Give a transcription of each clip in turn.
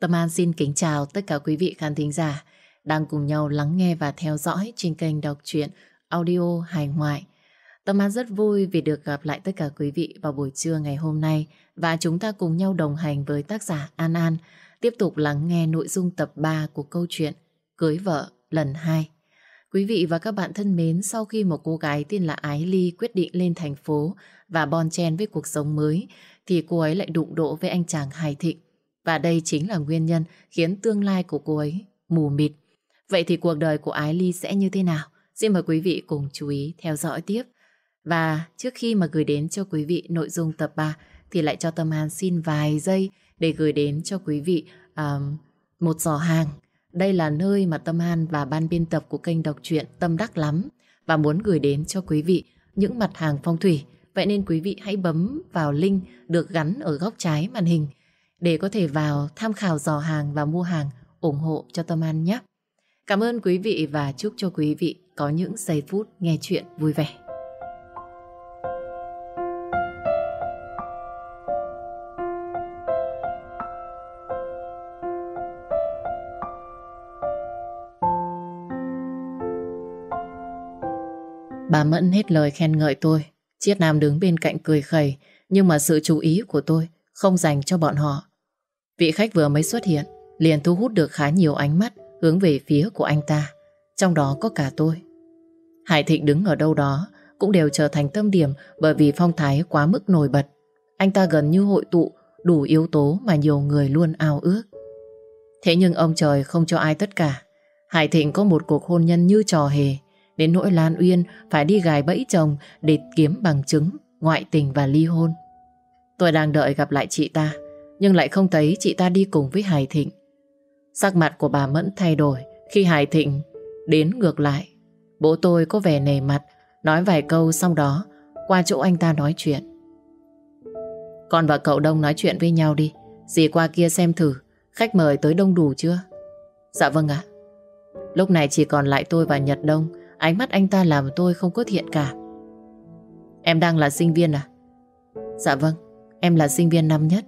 Tâm An xin kính chào tất cả quý vị khán thính giả đang cùng nhau lắng nghe và theo dõi trên kênh đọc truyện audio hài ngoại. Tâm An rất vui vì được gặp lại tất cả quý vị vào buổi trưa ngày hôm nay và chúng ta cùng nhau đồng hành với tác giả An An tiếp tục lắng nghe nội dung tập 3 của câu chuyện Cưới vợ lần 2. Quý vị và các bạn thân mến, sau khi một cô gái tên là Ái Ly quyết định lên thành phố và bon chen với cuộc sống mới, thì cô ấy lại đụng độ với anh chàng Hải Thịnh. Và đây chính là nguyên nhân khiến tương lai của cô ấy mù mịt. Vậy thì cuộc đời của Ái Ly sẽ như thế nào? Xin mời quý vị cùng chú ý theo dõi tiếp. Và trước khi mà gửi đến cho quý vị nội dung tập 3 thì lại cho Tâm An xin vài giây để gửi đến cho quý vị um, một giỏ hàng. Đây là nơi mà Tâm An và ban biên tập của kênh đọc truyện tâm đắc lắm và muốn gửi đến cho quý vị những mặt hàng phong thủy. Vậy nên quý vị hãy bấm vào link được gắn ở góc trái màn hình để có thể vào tham khảo dò hàng và mua hàng ủng hộ cho Tâm An nhé. Cảm ơn quý vị và chúc cho quý vị có những giây phút nghe chuyện vui vẻ. Bà Mẫn hết lời khen ngợi tôi. Chiết Nam đứng bên cạnh cười khẩy, nhưng mà sự chú ý của tôi không dành cho bọn họ. Vị khách vừa mới xuất hiện, liền thu hút được khá nhiều ánh mắt hướng về phía của anh ta, trong đó có cả tôi. Hải Thịnh đứng ở đâu đó cũng đều trở thành tâm điểm bởi vì phong thái quá mức nổi bật. Anh ta gần như hội tụ đủ yếu tố mà nhiều người luôn ao ước. Thế nhưng ông trời không cho ai tất cả. Hải Thịnh có một cuộc hôn nhân như trò hề, Đến nỗi Lan Uyên phải đi gài bẫy chồng để kiếm bằng chứng, ngoại tình và ly hôn. Tôi đang đợi gặp lại chị ta, nhưng lại không thấy chị ta đi cùng với Hải Thịnh. Sắc mặt của bà Mẫn thay đổi khi Hải Thịnh đến ngược lại. Bố tôi có vẻ nề mặt, nói vài câu xong đó qua chỗ anh ta nói chuyện. Con và cậu Đông nói chuyện với nhau đi. Dì qua kia xem thử, khách mời tới đông đủ chưa? Dạ vâng ạ. Lúc này chỉ còn lại tôi và Nhật Đông Ánh mắt anh ta làm tôi không có thiện cả Em đang là sinh viên à? Dạ vâng Em là sinh viên năm nhất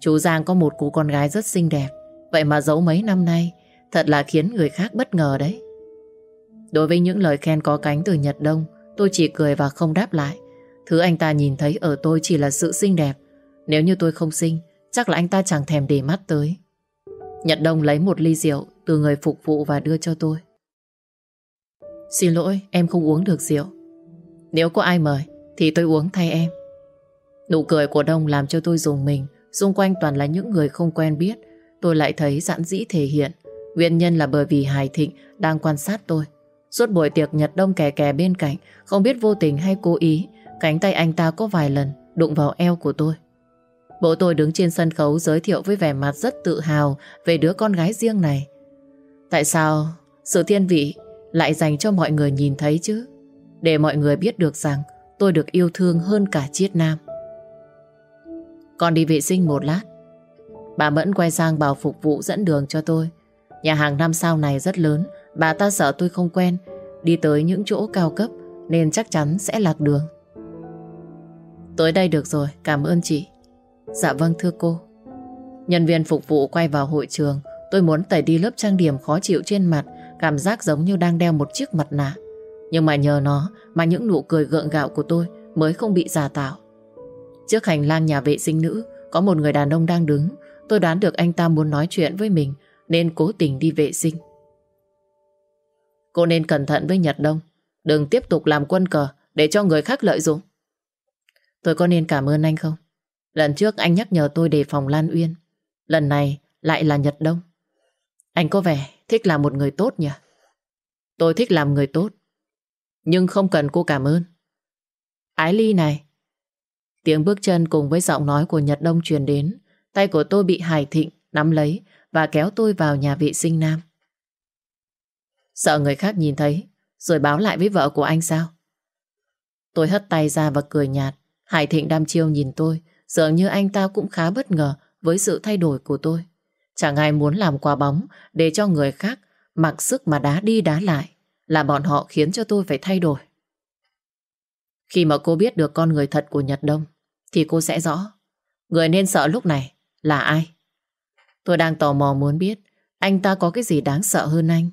Chú Giang có một cô con gái rất xinh đẹp Vậy mà giấu mấy năm nay Thật là khiến người khác bất ngờ đấy Đối với những lời khen có cánh từ Nhật Đông Tôi chỉ cười và không đáp lại Thứ anh ta nhìn thấy ở tôi chỉ là sự xinh đẹp Nếu như tôi không xinh Chắc là anh ta chẳng thèm để mắt tới Nhật Đông lấy một ly rượu Từ người phục vụ và đưa cho tôi Xin lỗi, em không uống được rượu. Nếu có ai mời, thì tôi uống thay em. Nụ cười của Đông làm cho tôi dùng mình. Xung quanh toàn là những người không quen biết. Tôi lại thấy giãn dĩ thể hiện. Nguyên nhân là bởi vì Hải Thịnh đang quan sát tôi. Suốt buổi tiệc Nhật Đông kè kè bên cạnh, không biết vô tình hay cố ý, cánh tay anh ta có vài lần đụng vào eo của tôi. Bố tôi đứng trên sân khấu giới thiệu với vẻ mặt rất tự hào về đứa con gái riêng này. Tại sao sự thiên vị lại dành cho mọi người nhìn thấy chứ. Để mọi người biết được rằng tôi được yêu thương hơn cả Chiết Nam. Con đi vệ sinh một lát. Bà Mẫn quay sang bảo phục vụ dẫn đường cho tôi. Nhà hàng năm sao này rất lớn, bà ta sợ tôi không quen, đi tới những chỗ cao cấp nên chắc chắn sẽ lạc đường. Tới đây được rồi, cảm ơn chị. Dạ vâng thưa cô. Nhân viên phục vụ quay vào hội trường, tôi muốn tẩy đi lớp trang điểm khó chịu trên mặt Cảm giác giống như đang đeo một chiếc mặt nạ Nhưng mà nhờ nó Mà những nụ cười gượng gạo của tôi Mới không bị giả tạo Trước hành lang nhà vệ sinh nữ, Có một người đàn ông đang đứng Tôi đoán được anh ta muốn nói chuyện với mình, Nên cố tình đi vệ sinh Cô nên cẩn thận với Nhật Đông Đừng tiếp tục làm quân cờ Để cho người khác lợi dụng Tôi có nên cảm ơn anh không Lần trước anh nhắc nhở tôi đề phòng Lan Uyên Lần này lại là Nhật Đông Anh có vẻ thích làm một người tốt nhỉ? Tôi thích làm người tốt. Nhưng không cần cô cảm ơn. Ái Ly này. Tiếng bước chân cùng với giọng nói của Nhật Đông truyền đến. Tay của tôi bị Hải Thịnh, nắm lấy và kéo tôi vào nhà vệ sinh nam. Sợ người khác nhìn thấy, rồi báo lại với vợ của anh sao? Tôi hất tay ra và cười nhạt. Hải Thịnh đam chiêu nhìn tôi, dường như anh ta cũng khá bất ngờ với sự thay đổi của tôi. Chẳng ai muốn làm quả bóng để cho người khác mặc sức mà đá đi đá lại, là bọn họ khiến cho tôi phải thay đổi. Khi mà cô biết được con người thật của Nhật Đông thì cô sẽ rõ người nên sợ lúc này là ai. Tôi đang tò mò muốn biết anh ta có cái gì đáng sợ hơn anh.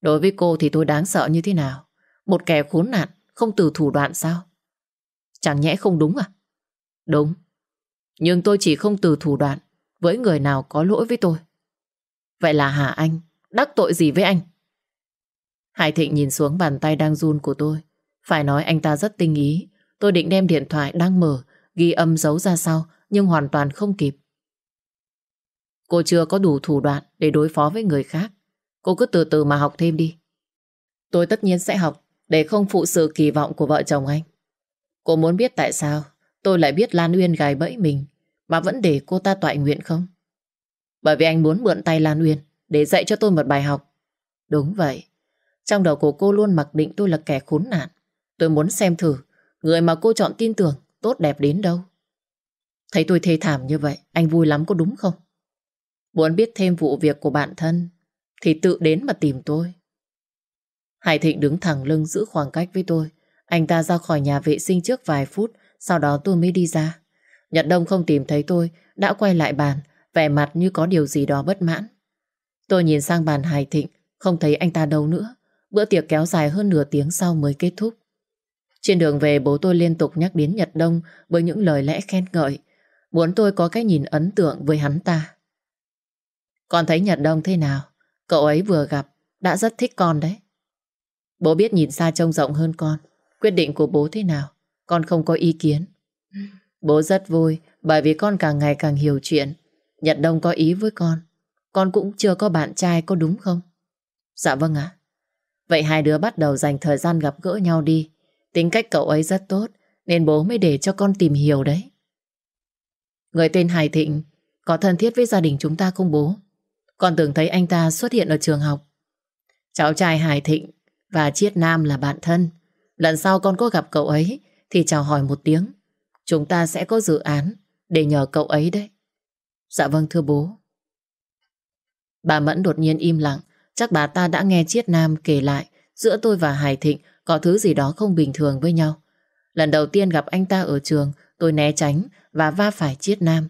Đối với cô thì tôi đáng sợ như thế nào? Một kẻ khốn nạn, không từ thủ đoạn sao? Chẳng nhẽ không đúng à? Đúng. Nhưng tôi chỉ không từ thủ đoạn với người nào có lỗi với tôi. Vậy là Hà Anh đắc tội gì với anh? Hải Thịnh nhìn xuống bàn tay đang run của tôi. Phải nói anh ta rất tinh ý. Tôi định đem điện thoại đang mở, ghi âm giấu ra sau, nhưng hoàn toàn không kịp. Cô chưa có đủ thủ đoạn để đối phó với người khác. Cô cứ từ từ mà học thêm đi. Tôi tất nhiên sẽ học để không phụ sự kỳ vọng của vợ chồng anh. Cô muốn biết tại sao tôi lại biết Lan Uyên gài bẫy mình mà vẫn để cô ta tọa nguyện không? Bởi vì anh muốn mượn tay Lan Uyên để dạy cho tôi một bài học. Đúng vậy. Trong đầu của cô luôn mặc định tôi là kẻ khốn nạn. Tôi muốn xem thử người mà cô chọn tin tưởng tốt đẹp đến đâu. Thấy tôi thê thảm như vậy, anh vui lắm có đúng không? Muốn biết thêm vụ việc của bạn thân thì tự đến mà tìm tôi. Hải Thịnh đứng thẳng lưng giữ khoảng cách với tôi. Anh ta ra khỏi nhà vệ sinh trước vài phút, sau đó tôi mới đi ra. Nhật Đông không tìm thấy tôi, đã quay lại bàn, vẻ mặt như có điều gì đó bất mãn. Tôi nhìn sang bàn Hải Thịnh, không thấy anh ta đâu nữa. Bữa tiệc kéo dài hơn nửa tiếng sau mới kết thúc. Trên đường về bố tôi liên tục nhắc đến Nhật Đông với những lời lẽ khen ngợi, muốn tôi có cái nhìn ấn tượng với hắn ta. Con thấy Nhật Đông thế nào? Cậu ấy vừa gặp, đã rất thích con đấy. Bố biết nhìn xa trông rộng hơn con. Quyết định của bố thế nào? Con không có ý kiến. Bố rất vui bởi vì con càng ngày càng hiểu chuyện. Nhật Đông có ý với con. Con cũng chưa có bạn trai có đúng không? Dạ vâng ạ. Vậy hai đứa bắt đầu dành thời gian gặp gỡ nhau đi. Tính cách cậu ấy rất tốt, nên bố mới để cho con tìm hiểu đấy. Người tên Hải Thịnh, có thân thiết với gia đình chúng ta không bố? Con tưởng thấy anh ta xuất hiện ở trường học. Cháu trai Hải Thịnh và Chiết Nam là bạn thân. Lần sau con có gặp cậu ấy thì chào hỏi một tiếng. Chúng ta sẽ có dự án để nhờ cậu ấy đấy. Dạ vâng thưa bố. Bà Mẫn đột nhiên im lặng. Chắc bà ta đã nghe Chiết Nam kể lại giữa tôi và Hải Thịnh có thứ gì đó không bình thường với nhau. Lần đầu tiên gặp anh ta ở trường, tôi né tránh và va phải Chiết Nam.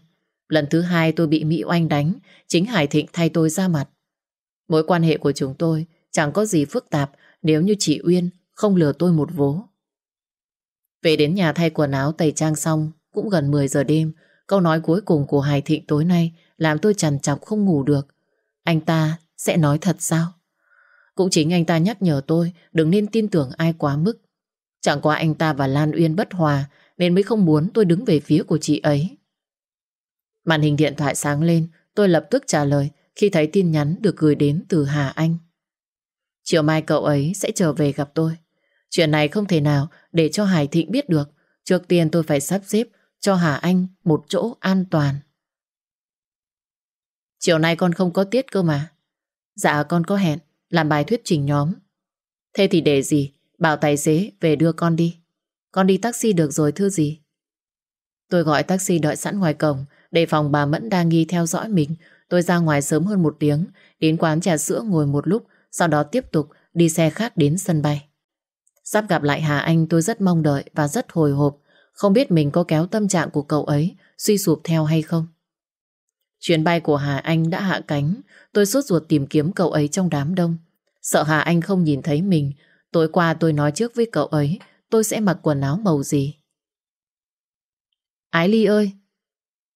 Lần thứ hai tôi bị Mỹ Oanh đánh, chính Hải Thịnh thay tôi ra mặt. Mối quan hệ của chúng tôi chẳng có gì phức tạp nếu như chị Uyên không lừa tôi một vố. Về đến nhà thay quần áo tẩy trang xong, cũng gần 10 giờ đêm, câu nói cuối cùng của Hải Thịnh tối nay làm tôi trằn trọc không ngủ được. Anh ta sẽ nói thật sao? Cũng chính anh ta nhắc nhở tôi đừng nên tin tưởng ai quá mức. Chẳng qua anh ta và Lan Uyên bất hòa nên mới không muốn tôi đứng về phía của chị ấy. Màn hình điện thoại sáng lên, tôi lập tức trả lời khi thấy tin nhắn được gửi đến từ Hà Anh. Chiều mai cậu ấy sẽ trở về gặp tôi. Chuyện này không thể nào để cho Hải Thịnh biết được. Trước tiên tôi phải sắp xếp cho Hà Anh một chỗ an toàn. Chiều nay con không có tiết cơ mà. Dạ con có hẹn làm bài thuyết trình nhóm. Thế thì để gì? Bảo tài xế, về đưa con đi. Con đi taxi được rồi, thưa gì? Tôi gọi taxi đợi sẵn ngoài cổng để phòng bà Mẫn đang nghi theo dõi mình. Tôi ra ngoài sớm hơn một tiếng, đến quán trà sữa ngồi một lúc, sau đó tiếp tục đi xe khác đến sân bay. Sắp gặp lại Hà Anh, tôi rất mong đợi và rất hồi hộp không biết mình có kéo tâm trạng của cậu ấy, suy sụp theo hay không. Chuyến bay của Hà Anh đã hạ cánh tôi sốt ruột tìm kiếm cậu ấy trong đám đông. Sợ Hà Anh không nhìn thấy mình tối qua tôi nói trước với cậu ấy, tôi sẽ mặc quần áo màu gì. Ái Ly ơi!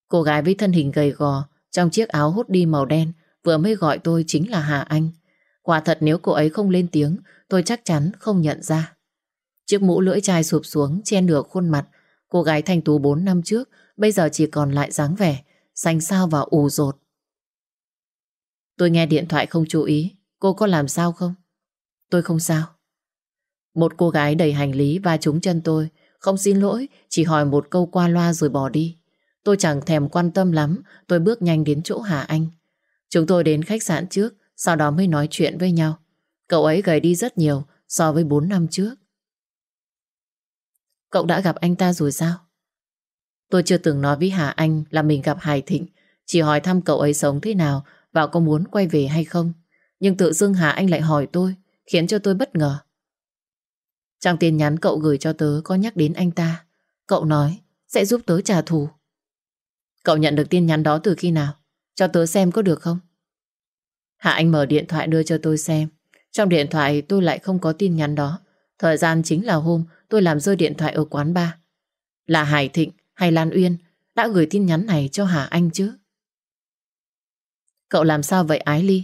Cô gái với thân hình gầy gò, trong chiếc áo hút đi màu đen, vừa mới gọi tôi chính là Hà Anh. Quả thật nếu cô ấy không lên tiếng, tôi chắc chắn không nhận ra. Chiếc mũ lưỡi chai sụp xuống, che nửa khuôn mặt cô gái thanh tú 4 năm trước, bây giờ chỉ còn lại dáng vẻ, xanh xao và ù rột. Tôi nghe điện thoại không chú ý cô có làm sao không? Tôi không sao. Một cô gái đầy hành lý va trúng chân tôi không xin lỗi, chỉ hỏi một câu qua loa rồi bỏ đi. Tôi chẳng thèm quan tâm lắm, tôi bước nhanh đến chỗ Hà Anh. Chúng tôi đến khách sạn trước, sau đó mới nói chuyện với nhau. Cậu ấy gầy đi rất nhiều so với 4 năm trước. Cậu đã gặp anh ta rồi sao? Tôi chưa từng nói với Hà Anh là mình gặp Hải Thịnh, chỉ hỏi thăm cậu ấy sống thế nào và có muốn quay về hay không. Nhưng tự dưng Hà Anh lại hỏi tôi, khiến cho tôi bất ngờ. Trong tin nhắn cậu gửi cho tớ có nhắc đến anh ta. Cậu nói sẽ giúp tớ trả thù. Cậu nhận được tin nhắn đó từ khi nào? cho tớ xem có được không? Hạ Anh mở điện thoại đưa cho tôi xem. Trong điện thoại tôi lại không có tin nhắn đó. Thời gian chính là hôm tôi làm rơi điện thoại ở quán bar. Là Hải Thịnh hay Lan Uyên đã gửi tin nhắn này cho Hà Anh chứ? Cậu làm sao vậy Ái Ly?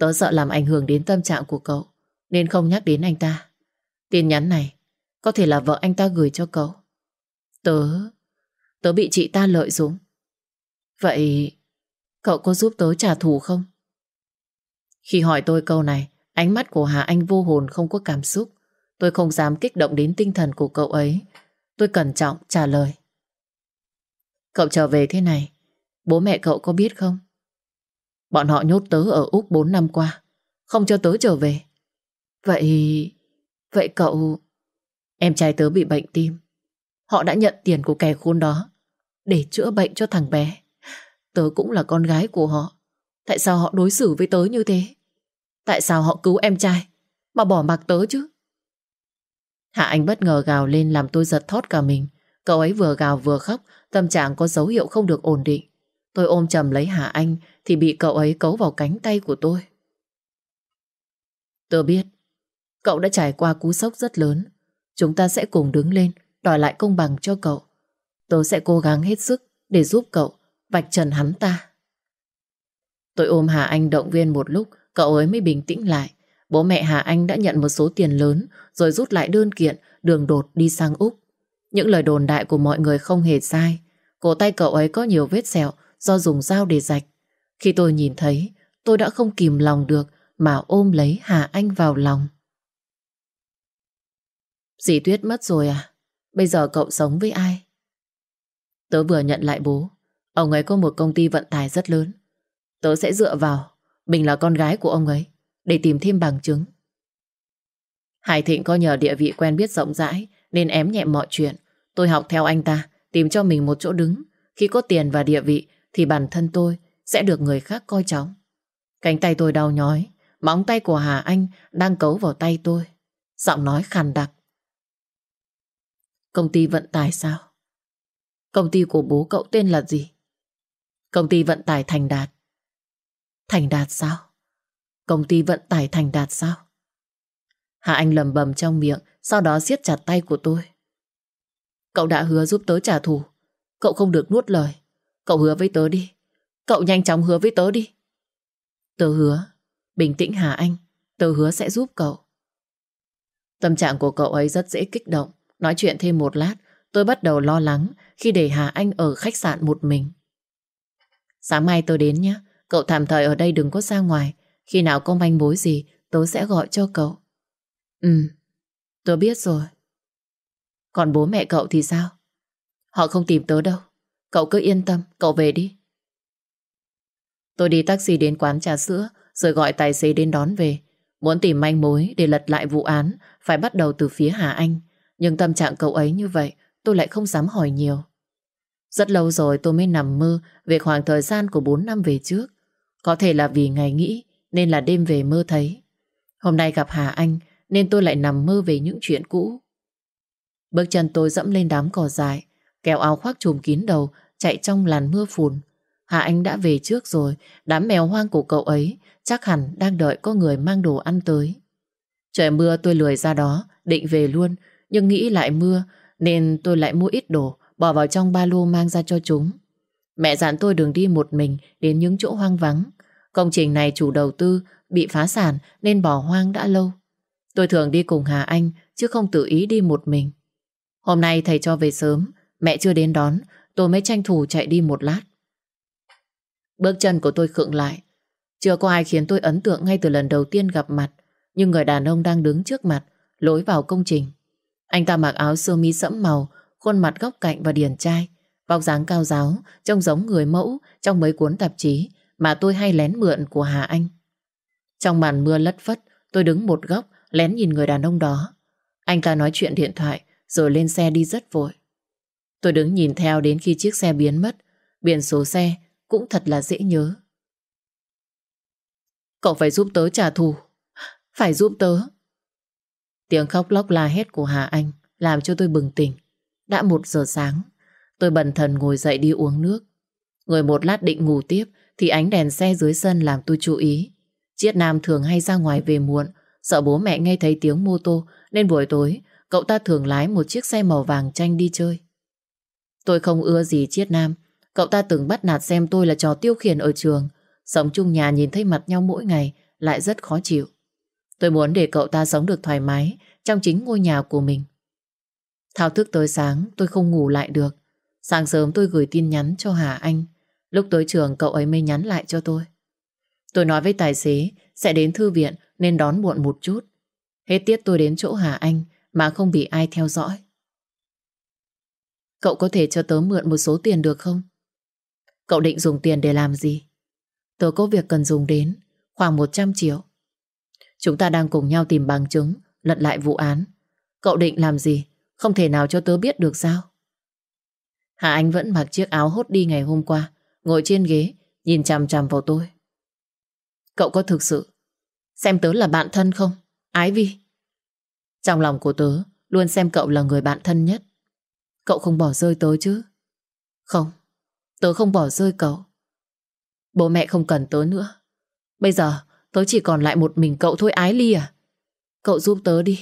Tớ sợ làm ảnh hưởng đến tâm trạng của cậu nên không nhắc đến anh ta. Tin nhắn này có thể là vợ anh ta gửi cho cậu. Tớ... Tớ bị chị ta lợi dụng. Vậy cậu có giúp tớ trả thù không? Khi hỏi tôi câu này, ánh mắt của Hà Anh vô hồn không có cảm xúc. Tôi không dám kích động đến tinh thần của cậu ấy. Tôi cẩn trọng trả lời. Cậu trở về thế này, bố mẹ cậu có biết không? Bọn họ nhốt tớ ở Úc 4 năm qua, không cho tớ trở về. Vậy... Vậy cậu... Em trai tớ bị bệnh tim. Họ đã nhận tiền của kẻ khốn đó để chữa bệnh cho thằng bé. Tớ cũng là con gái của họ. Tại sao họ đối xử với tớ như thế? Tại sao họ cứu em trai mà bỏ mặc tớ chứ? Hạ Anh bất ngờ gào lên làm tôi giật thót cả mình. Cậu ấy vừa gào vừa khóc, tâm trạng có dấu hiệu không được ổn định. Tôi ôm chầm lấy hà Anh thì bị cậu ấy cấu vào cánh tay của tôi. Tôi biết, cậu đã trải qua cú sốc rất lớn. Chúng ta sẽ cùng đứng lên, đòi lại công bằng cho cậu. Tôi sẽ cố gắng hết sức để giúp cậu vạch trần hắn ta. Tôi ôm Hà Anh động viên một lúc, cậu ấy mới bình tĩnh lại. Bố mẹ Hà Anh đã nhận một số tiền lớn rồi rút lại đơn kiện đường đột đi sang Úc. Những lời đồn đại của mọi người không hề sai. Cổ tay cậu ấy có nhiều vết sẹo do dùng dao để rạch. Khi tôi nhìn thấy, tôi đã không kìm lòng được mà ôm lấy Hà Anh vào lòng. Dì Tuyết mất rồi à? Bây giờ cậu sống với ai? Tớ vừa nhận lại bố. Ông ấy có một công ty vận tải rất lớn. Tớ sẽ dựa vào mình là con gái của ông ấy để tìm thêm bằng chứng. Hải Thịnh có nhờ địa vị quen biết rộng rãi nên ém nhẹ mọi chuyện. Tôi học theo anh ta, tìm cho mình một chỗ đứng. Khi có tiền và địa vị thì bản thân tôi sẽ được người khác coi trọng. Cánh tay tôi đau nhói, móng tay của Hà Anh đang cấu vào tay tôi. Giọng nói khàn đặc. Công ty vận tải sao? Công ty của bố cậu tên là gì? Công ty vận tải Thành Đạt. Thành Đạt sao? Công ty vận tải Thành Đạt sao? Hà Anh lầm bầm trong miệng, sau đó siết chặt tay của tôi. Cậu đã hứa giúp tớ trả thù. Cậu không được nuốt lời. Cậu hứa với tớ đi. Cậu nhanh chóng hứa với tớ đi. Tớ hứa. Bình tĩnh Hà Anh. Tớ hứa sẽ giúp cậu. Tâm trạng của cậu ấy rất dễ kích động. Nói chuyện thêm một lát, tôi bắt đầu lo lắng khi để Hà Anh ở khách sạn một mình. Sáng mai tôi đến nhé. Cậu tạm thời ở đây đừng có ra ngoài. Khi nào có manh mối gì, tớ sẽ gọi cho cậu. Ừ, tôi biết rồi. Còn bố mẹ cậu thì sao? Họ không tìm tớ đâu. Cậu cứ yên tâm, cậu về đi. Tôi đi taxi đến quán trà sữa, rồi gọi tài xế đến đón về. Muốn tìm manh mối để lật lại vụ án, phải bắt đầu từ phía Hà Anh. Nhưng tâm trạng cậu ấy như vậy, tôi lại không dám hỏi nhiều. Rất lâu rồi tôi mới nằm mơ về khoảng thời gian của 4 năm về trước. Có thể là vì ngày nghĩ nên là đêm về mơ thấy. Hôm nay gặp Hà Anh nên tôi lại nằm mơ về những chuyện cũ. Bước chân tôi dẫm lên đám cỏ dài, kéo áo khoác trùm kín đầu, chạy trong làn mưa phùn. Hà Anh đã về trước rồi, đám mèo hoang của cậu ấy chắc hẳn đang đợi có người mang đồ ăn tới. Trời mưa tôi lười ra đó, định về luôn, nhưng nghĩ lại mưa nên tôi lại mua ít đồ, bỏ vào trong ba lô mang ra cho chúng. Mẹ dặn tôi đừng đi một mình đến những chỗ hoang vắng. Công trình này chủ đầu tư bị phá sản nên bỏ hoang đã lâu. Tôi thường đi cùng Hà Anh chứ không tự ý đi một mình. Hôm nay thầy cho về sớm, mẹ chưa đến đón, tôi mới tranh thủ chạy đi một lát. Bước chân của tôi khựng lại. Chưa có ai khiến tôi ấn tượng ngay từ lần đầu tiên gặp mặt, nhưng người đàn ông đang đứng trước mặt, lối vào công trình. Anh ta mặc áo sơ mi sẫm màu, khuôn mặt góc cạnh và điển trai, vóc dáng cao giáo, trông giống người mẫu trong mấy cuốn tạp chí mà tôi hay lén mượn của Hà Anh. Trong màn mưa lất phất, tôi đứng một góc lén nhìn người đàn ông đó. Anh ta nói chuyện điện thoại rồi lên xe đi rất vội. Tôi đứng nhìn theo đến khi chiếc xe biến mất, biển số xe cũng thật là dễ nhớ. Cậu phải giúp tớ trả thù. Phải giúp tớ. Tiếng khóc lóc la hét của Hà Anh làm cho tôi bừng tỉnh. Đã một giờ sáng, tôi bần thần ngồi dậy đi uống nước. Người một lát định ngủ tiếp thì ánh đèn xe dưới sân làm tôi chú ý. Chiết Nam thường hay ra ngoài về muộn, sợ bố mẹ nghe thấy tiếng mô tô nên buổi tối cậu ta thường lái một chiếc xe màu vàng tranh đi chơi. Tôi không ưa gì Chiết Nam, cậu ta từng bắt nạt xem tôi là trò tiêu khiển ở trường, sống chung nhà nhìn thấy mặt nhau mỗi ngày lại rất khó chịu. Tôi muốn để cậu ta sống được thoải mái trong chính ngôi nhà của mình. Thao thức tới sáng tôi không ngủ lại được. Sáng sớm tôi gửi tin nhắn cho Hà Anh. Lúc tới trường cậu ấy mới nhắn lại cho tôi. Tôi nói với tài xế sẽ đến thư viện nên đón muộn một chút. Hết tiết tôi đến chỗ Hà Anh mà không bị ai theo dõi. Cậu có thể cho tớ mượn một số tiền được không? Cậu định dùng tiền để làm gì? Tớ có việc cần dùng đến khoảng 100 triệu. Chúng ta đang cùng nhau tìm bằng chứng lật lại vụ án. Cậu định làm gì? Không thể nào cho tớ biết được sao? Hà Anh vẫn mặc chiếc áo hốt đi ngày hôm qua, ngồi trên ghế, nhìn chằm chằm vào tôi. Cậu có thực sự xem tớ là bạn thân không? Ái Vi. Trong lòng của tớ luôn xem cậu là người bạn thân nhất. Cậu không bỏ rơi tớ chứ? Không, tớ không bỏ rơi cậu. Bố mẹ không cần tớ nữa. Bây giờ tớ chỉ còn lại một mình cậu thôi Ái Ly à? Cậu giúp tớ đi.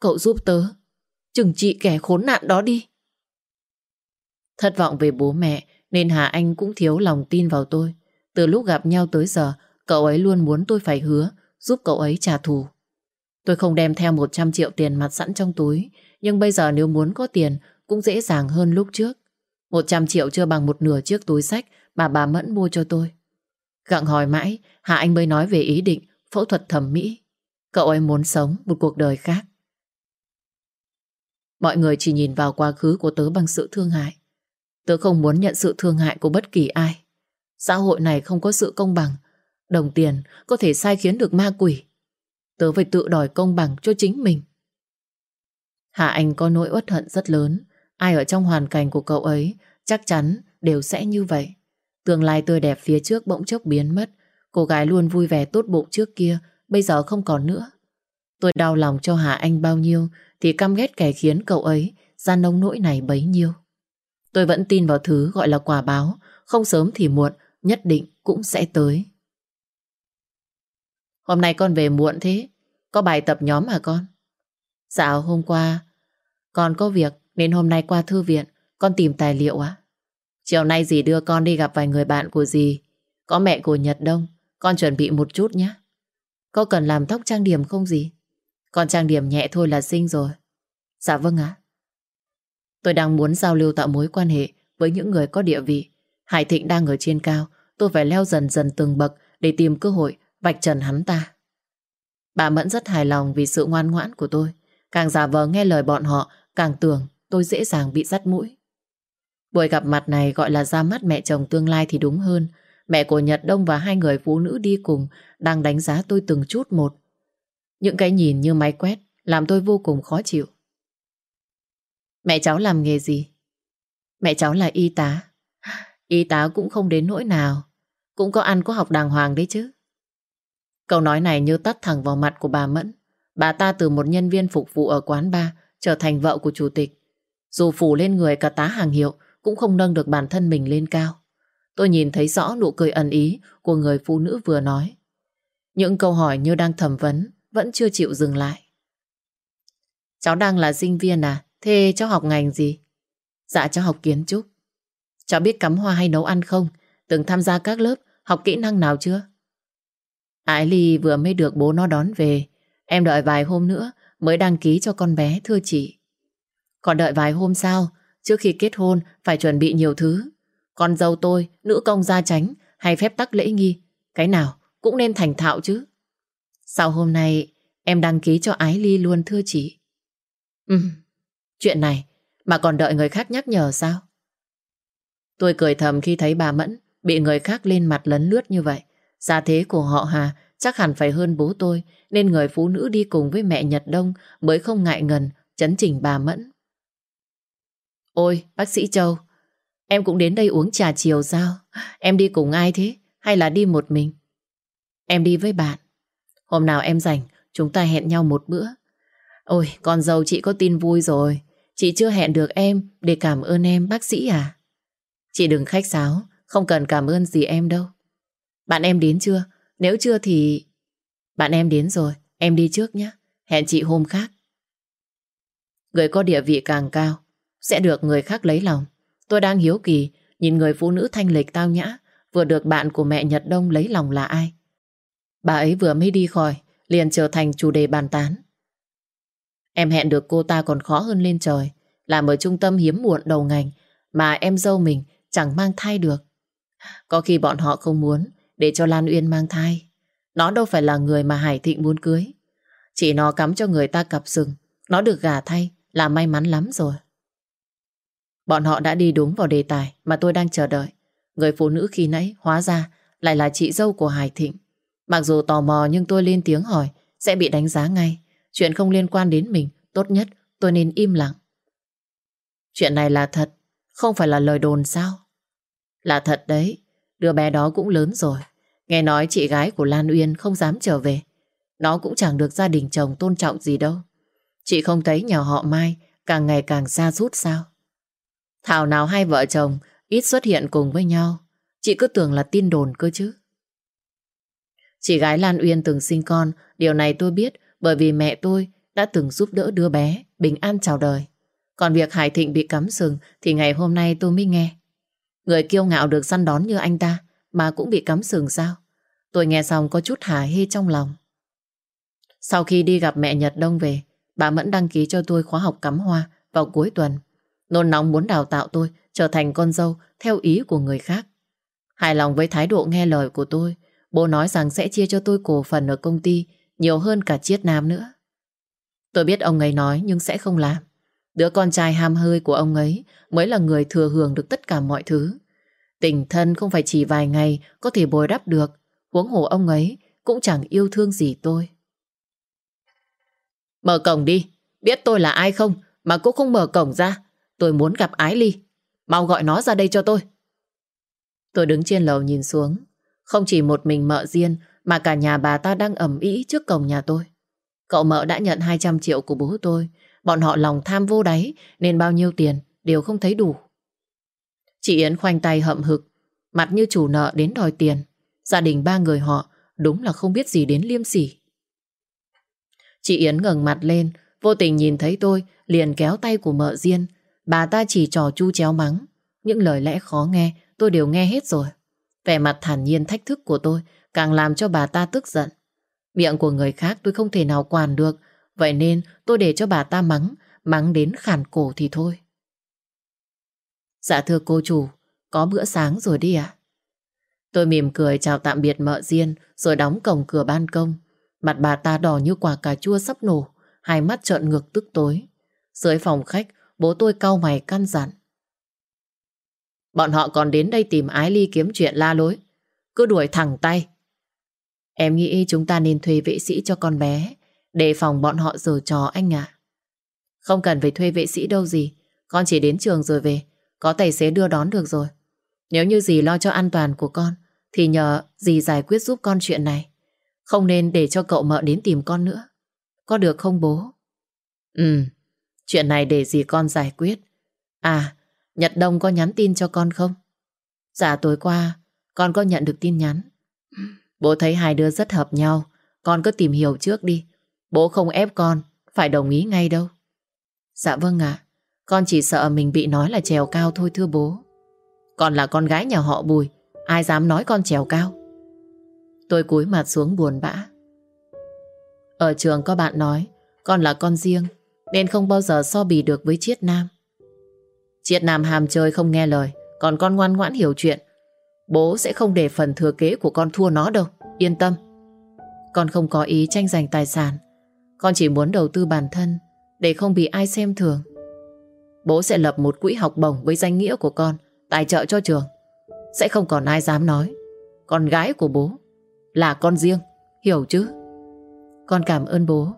Cậu giúp tớ. Chừng trị kẻ khốn nạn đó đi. Thất vọng về bố mẹ nên Hà Anh cũng thiếu lòng tin vào tôi. Từ lúc gặp nhau tới giờ cậu ấy luôn muốn tôi phải hứa giúp cậu ấy trả thù. Tôi không đem theo 100 triệu tiền mặt sẵn trong túi nhưng bây giờ nếu muốn có tiền cũng dễ dàng hơn lúc trước. 100 triệu chưa bằng một nửa chiếc túi sách mà bà Mẫn mua cho tôi. Gặng hỏi mãi, Hà Anh mới nói về ý định phẫu thuật thẩm mỹ. Cậu ấy muốn sống một cuộc đời khác. Mọi người chỉ nhìn vào quá khứ của tớ bằng sự thương hại. Tớ không muốn nhận sự thương hại của bất kỳ ai. Xã hội này không có sự công bằng. Đồng tiền có thể sai khiến được ma quỷ. Tớ phải tự đòi công bằng cho chính mình. Hạ Anh có nỗi uất hận rất lớn. Ai ở trong hoàn cảnh của cậu ấy chắc chắn đều sẽ như vậy. Tương lai tươi đẹp phía trước bỗng chốc biến mất. Cô gái luôn vui vẻ tốt bụng trước kia bây giờ không còn nữa. Tôi đau lòng cho Hà Anh bao nhiêu thì căm ghét kẻ khiến cậu ấy ra nông nỗi này bấy nhiêu. Tôi vẫn tin vào thứ gọi là quả báo, không sớm thì muộn, nhất định cũng sẽ tới. Hôm nay con về muộn thế, có bài tập nhóm hả con? Dạ hôm qua, con có việc nên hôm nay qua thư viện, con tìm tài liệu á. Chiều nay dì đưa con đi gặp vài người bạn của dì, có mẹ của Nhật Đông, con chuẩn bị một chút nhé. Có cần làm tóc trang điểm không gì? Con trang điểm nhẹ thôi là xinh rồi. Dạ vâng ạ. Tôi đang muốn giao lưu tạo mối quan hệ với những người có địa vị. Hải Thịnh đang ở trên cao, tôi phải leo dần dần từng bậc để tìm cơ hội vạch trần hắn ta. Bà Mẫn rất hài lòng vì sự ngoan ngoãn của tôi. Càng giả vờ nghe lời bọn họ, càng tưởng tôi dễ dàng bị dắt mũi. Buổi gặp mặt này gọi là ra mắt mẹ chồng tương lai thì đúng hơn. Mẹ của Nhật Đông và hai người phụ nữ đi cùng đang đánh giá tôi từng chút một. Những cái nhìn như máy quét làm tôi vô cùng khó chịu. Mẹ cháu làm nghề gì? Mẹ cháu là y tá. Y tá cũng không đến nỗi nào. Cũng có ăn có học đàng hoàng đấy chứ. Câu nói này như tắt thẳng vào mặt của bà Mẫn. Bà ta từ một nhân viên phục vụ ở quán bar trở thành vợ của chủ tịch. Dù phủ lên người cả tá hàng hiệu, cũng không nâng được bản thân mình lên cao. Tôi nhìn thấy rõ nụ cười ẩn ý của người phụ nữ vừa nói. Những câu hỏi như đang thẩm vấn vẫn chưa chịu dừng lại. Cháu đang là sinh viên à? Thế cháu học ngành gì? Dạ cháu học kiến trúc. Cháu biết cắm hoa hay nấu ăn không? Từng tham gia các lớp, học kỹ năng nào chưa? Ái Ly vừa mới được bố nó đón về. Em đợi vài hôm nữa mới đăng ký cho con bé, thưa chị. Còn đợi vài hôm sau, trước khi kết hôn phải chuẩn bị nhiều thứ. Con dâu tôi, nữ công gia tránh hay phép tắc lễ nghi, cái nào cũng nên thành thạo chứ. Sau hôm nay em đăng ký cho Ái Ly luôn thưa chị. Ừ, chuyện này mà còn đợi người khác nhắc nhở sao? Tôi cười thầm khi thấy bà Mẫn bị người khác lên mặt lấn lướt như vậy. Gia thế của họ Hà chắc hẳn phải hơn bố tôi nên người phụ nữ đi cùng với mẹ Nhật Đông mới không ngại ngần chấn chỉnh bà Mẫn. Ôi, bác sĩ Châu, em cũng đến đây uống trà chiều sao? Em đi cùng ai thế? Hay là đi một mình? Em đi với bạn. Hôm nào em rảnh, chúng ta hẹn nhau một bữa. Ôi, con dâu chị có tin vui rồi. Chị chưa hẹn được em để cảm ơn em bác sĩ à? Chị đừng khách sáo, Không cần cảm ơn gì em đâu. Bạn em đến chưa? Nếu chưa thì... Bạn em đến rồi, em đi trước nhé. Hẹn chị hôm khác. Người có địa vị càng cao, sẽ được người khác lấy lòng. Tôi đang hiếu kỳ, nhìn người phụ nữ thanh lịch tao nhã, vừa được bạn của mẹ Nhật Đông lấy lòng là ai. Bà ấy vừa mới đi khỏi, liền trở thành chủ đề bàn tán. Em hẹn được cô ta còn khó hơn lên trời, làm ở trung tâm hiếm muộn đầu ngành, mà em dâu mình chẳng mang thai được. Có khi bọn họ không muốn để cho Lan Uyên mang thai. Nó đâu phải là người mà Hải Thịnh muốn cưới. Chỉ nó cắm cho người ta cặp sừng, nó được gả thay là may mắn lắm rồi. Bọn họ đã đi đúng vào đề tài mà tôi đang chờ đợi. Người phụ nữ khi nãy hóa ra lại là chị dâu của Hải Thịnh. Mặc dù tò mò nhưng tôi lên tiếng hỏi sẽ bị đánh giá ngay. Chuyện không liên quan đến mình, tốt nhất tôi nên im lặng. Chuyện này là thật, không phải là lời đồn sao? Là thật đấy, đứa bé đó cũng lớn rồi. Nghe nói chị gái của Lan Uyên không dám trở về. Nó cũng chẳng được gia đình chồng tôn trọng gì đâu. Chị không thấy nhà họ Mai càng ngày càng xa rút sao? Thảo nào hai vợ chồng ít xuất hiện cùng với nhau. Chị cứ tưởng là tin đồn cơ chứ. Chị gái Lan Uyên từng sinh con, điều này tôi biết bởi vì mẹ tôi đã từng giúp đỡ đứa bé bình an chào đời. Còn việc Hải Thịnh bị cắm sừng thì ngày hôm nay tôi mới nghe. Người kiêu ngạo được săn đón như anh ta mà cũng bị cắm sừng sao? Tôi nghe xong có chút hả hê trong lòng. Sau khi đi gặp mẹ Nhật Đông về, bà Mẫn đăng ký cho tôi khóa học cắm hoa vào cuối tuần. Nôn nóng muốn đào tạo tôi trở thành con dâu theo ý của người khác. Hài lòng với thái độ nghe lời của tôi, bố nói rằng sẽ chia cho tôi cổ phần ở công ty nhiều hơn cả chiết nam nữa. Tôi biết ông ấy nói nhưng sẽ không làm. Đứa con trai ham hơi của ông ấy mới là người thừa hưởng được tất cả mọi thứ. Tình thân không phải chỉ vài ngày có thể bồi đắp được. Huống hồ ông ấy cũng chẳng yêu thương gì tôi. Mở cổng đi. Biết tôi là ai không mà cũng không mở cổng ra. Tôi muốn gặp Ái Ly. Mau gọi nó ra đây cho tôi. Tôi đứng trên lầu nhìn xuống. Không chỉ một mình mợ riêng mà cả nhà bà ta đang ẩm ý trước cổng nhà tôi. Cậu mợ đã nhận 200 triệu của bố tôi. Bọn họ lòng tham vô đáy nên bao nhiêu tiền đều không thấy đủ. Chị Yến khoanh tay hậm hực, mặt như chủ nợ đến đòi tiền. Gia đình ba người họ đúng là không biết gì đến liêm sỉ. Chị Yến ngẩng mặt lên, vô tình nhìn thấy tôi, liền kéo tay của mợ Diên. Bà ta chỉ trò chu chéo mắng. Những lời lẽ khó nghe, tôi đều nghe hết rồi. Vẻ mặt thản nhiên thách thức của tôi càng làm cho bà ta tức giận. Miệng của người khác tôi không thể nào quản được, vậy nên tôi để cho bà ta mắng, mắng đến khản cổ thì thôi. Dạ thưa cô chủ, có bữa sáng rồi đi ạ. Tôi mỉm cười chào tạm biệt mợ Diên rồi đóng cổng cửa ban công. Mặt bà ta đỏ như quả cà chua sắp nổ, hai mắt trợn ngược tức tối. Dưới phòng khách, bố tôi cau mày căn dặn. Bọn họ còn đến đây tìm Ái Ly kiếm chuyện la lối. Cứ đuổi thẳng tay. Em nghĩ chúng ta nên thuê vệ sĩ cho con bé, để phòng bọn họ giở trò anh ạ. Không cần phải thuê vệ sĩ đâu gì, con chỉ đến trường rồi về, có tài xế đưa đón được rồi. Nếu như dì lo cho an toàn của con, thì nhờ dì giải quyết giúp con chuyện này. Không nên để cho cậu mợ đến tìm con nữa. Có được không bố? Ừ, chuyện này để gì con giải quyết. À, Nhật Đông có nhắn tin cho con không? Dạ tối qua, con có nhận được tin nhắn. Bố thấy hai đứa rất hợp nhau, con cứ tìm hiểu trước đi. Bố không ép con, phải đồng ý ngay đâu. Dạ vâng ạ, con chỉ sợ mình bị nói là trèo cao thôi thưa bố. Con là con gái nhà họ Bùi, ai dám nói con trèo cao. Tôi cúi mặt xuống buồn bã. Ở trường có bạn nói, con là con riêng, nên không bao giờ so bì được với Triết Nam. Triết Nam hàm chơi không nghe lời, còn con ngoan ngoãn hiểu chuyện. Bố sẽ không để phần thừa kế của con thua nó đâu, yên tâm. Con không có ý tranh giành tài sản, con chỉ muốn đầu tư bản thân để không bị ai xem thường. Bố sẽ lập một quỹ học bổng với danh nghĩa của con, tài trợ cho trường. Sẽ không còn ai dám nói. Con gái của bố là con riêng, hiểu chứ? Con cảm ơn bố.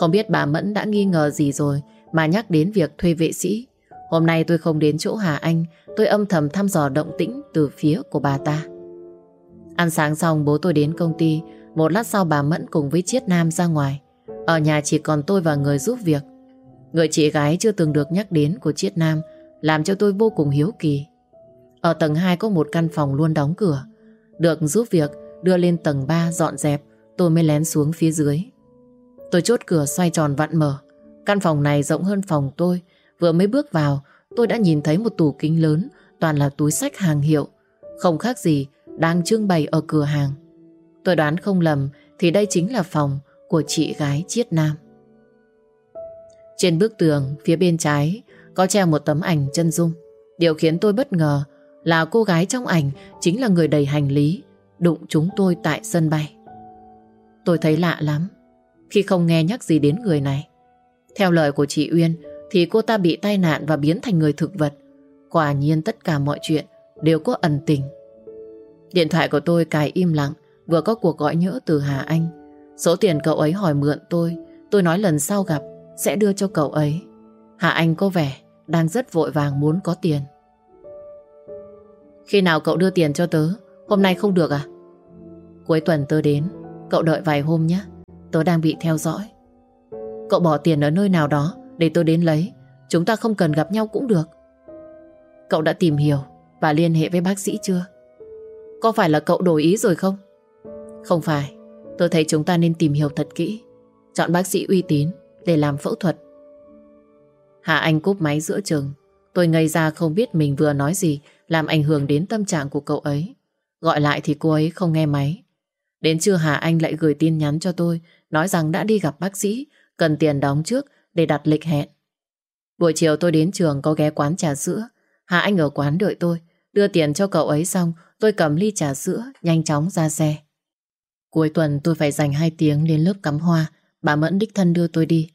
Không biết bà Mẫn đã nghi ngờ gì rồi mà nhắc đến việc thuê vệ sĩ. Hôm nay tôi không đến chỗ Hà Anh, tôi âm thầm thăm dò động tĩnh từ phía của bà ta. Ăn sáng xong bố tôi đến công ty, một lát sau bà Mẫn cùng với Chiết Nam ra ngoài. Ở nhà chỉ còn tôi và người giúp việc. Người chị gái chưa từng được nhắc đến của Chiết Nam làm cho tôi vô cùng hiếu kỳ. Ở tầng 2 có một căn phòng luôn đóng cửa. Được giúp việc đưa lên tầng 3 dọn dẹp, tôi mới lén xuống phía dưới. Tôi chốt cửa xoay tròn vặn mở. Căn phòng này rộng hơn phòng tôi. Vừa mới bước vào, tôi đã nhìn thấy một tủ kính lớn, toàn là túi sách hàng hiệu. Không khác gì đang trưng bày ở cửa hàng. Tôi đoán không lầm thì đây chính là phòng của chị gái Chiết Nam. Trên bức tường phía bên trái có treo một tấm ảnh chân dung. Điều khiến tôi bất ngờ là cô gái trong ảnh chính là người đầy hành lý đụng chúng tôi tại sân bay. Tôi thấy lạ lắm khi không nghe nhắc gì đến người này. Theo lời của chị Uyên thì cô ta bị tai nạn và biến thành người thực vật. Quả nhiên tất cả mọi chuyện đều có ẩn tình. Điện thoại của tôi cài im lặng vừa có cuộc gọi nhỡ từ Hà Anh. Số tiền cậu ấy hỏi mượn tôi tôi nói lần sau gặp sẽ đưa cho cậu ấy. Hà Anh có vẻ đang rất vội vàng muốn có tiền. Khi nào cậu đưa tiền cho tớ? Hôm nay không được à? Cuối tuần tớ đến, cậu đợi vài hôm nhé. Tớ đang bị theo dõi. Cậu bỏ tiền ở nơi nào đó để tôi đến lấy. Chúng ta không cần gặp nhau cũng được. Cậu đã tìm hiểu và liên hệ với bác sĩ chưa? Có phải là cậu đổi ý rồi không? Không phải. Tôi thấy chúng ta nên tìm hiểu thật kỹ. Chọn bác sĩ uy tín để làm phẫu thuật. Hạ Anh cúp máy giữa chừng. Tôi ngây ra không biết mình vừa nói gì làm ảnh hưởng đến tâm trạng của cậu ấy. Gọi lại thì cô ấy không nghe máy. Đến trưa Hà Anh lại gửi tin nhắn cho tôi nói rằng đã đi gặp bác sĩ, cần tiền đóng trước để đặt lịch hẹn. Buổi chiều tôi đến trường có ghé quán trà sữa. Hà Anh ở quán đợi tôi. Đưa tiền cho cậu ấy xong, tôi cầm ly trà sữa, nhanh chóng ra xe. Cuối tuần tôi phải dành 2 tiếng đến lớp cắm hoa, bà Mẫn đích thân đưa tôi đi.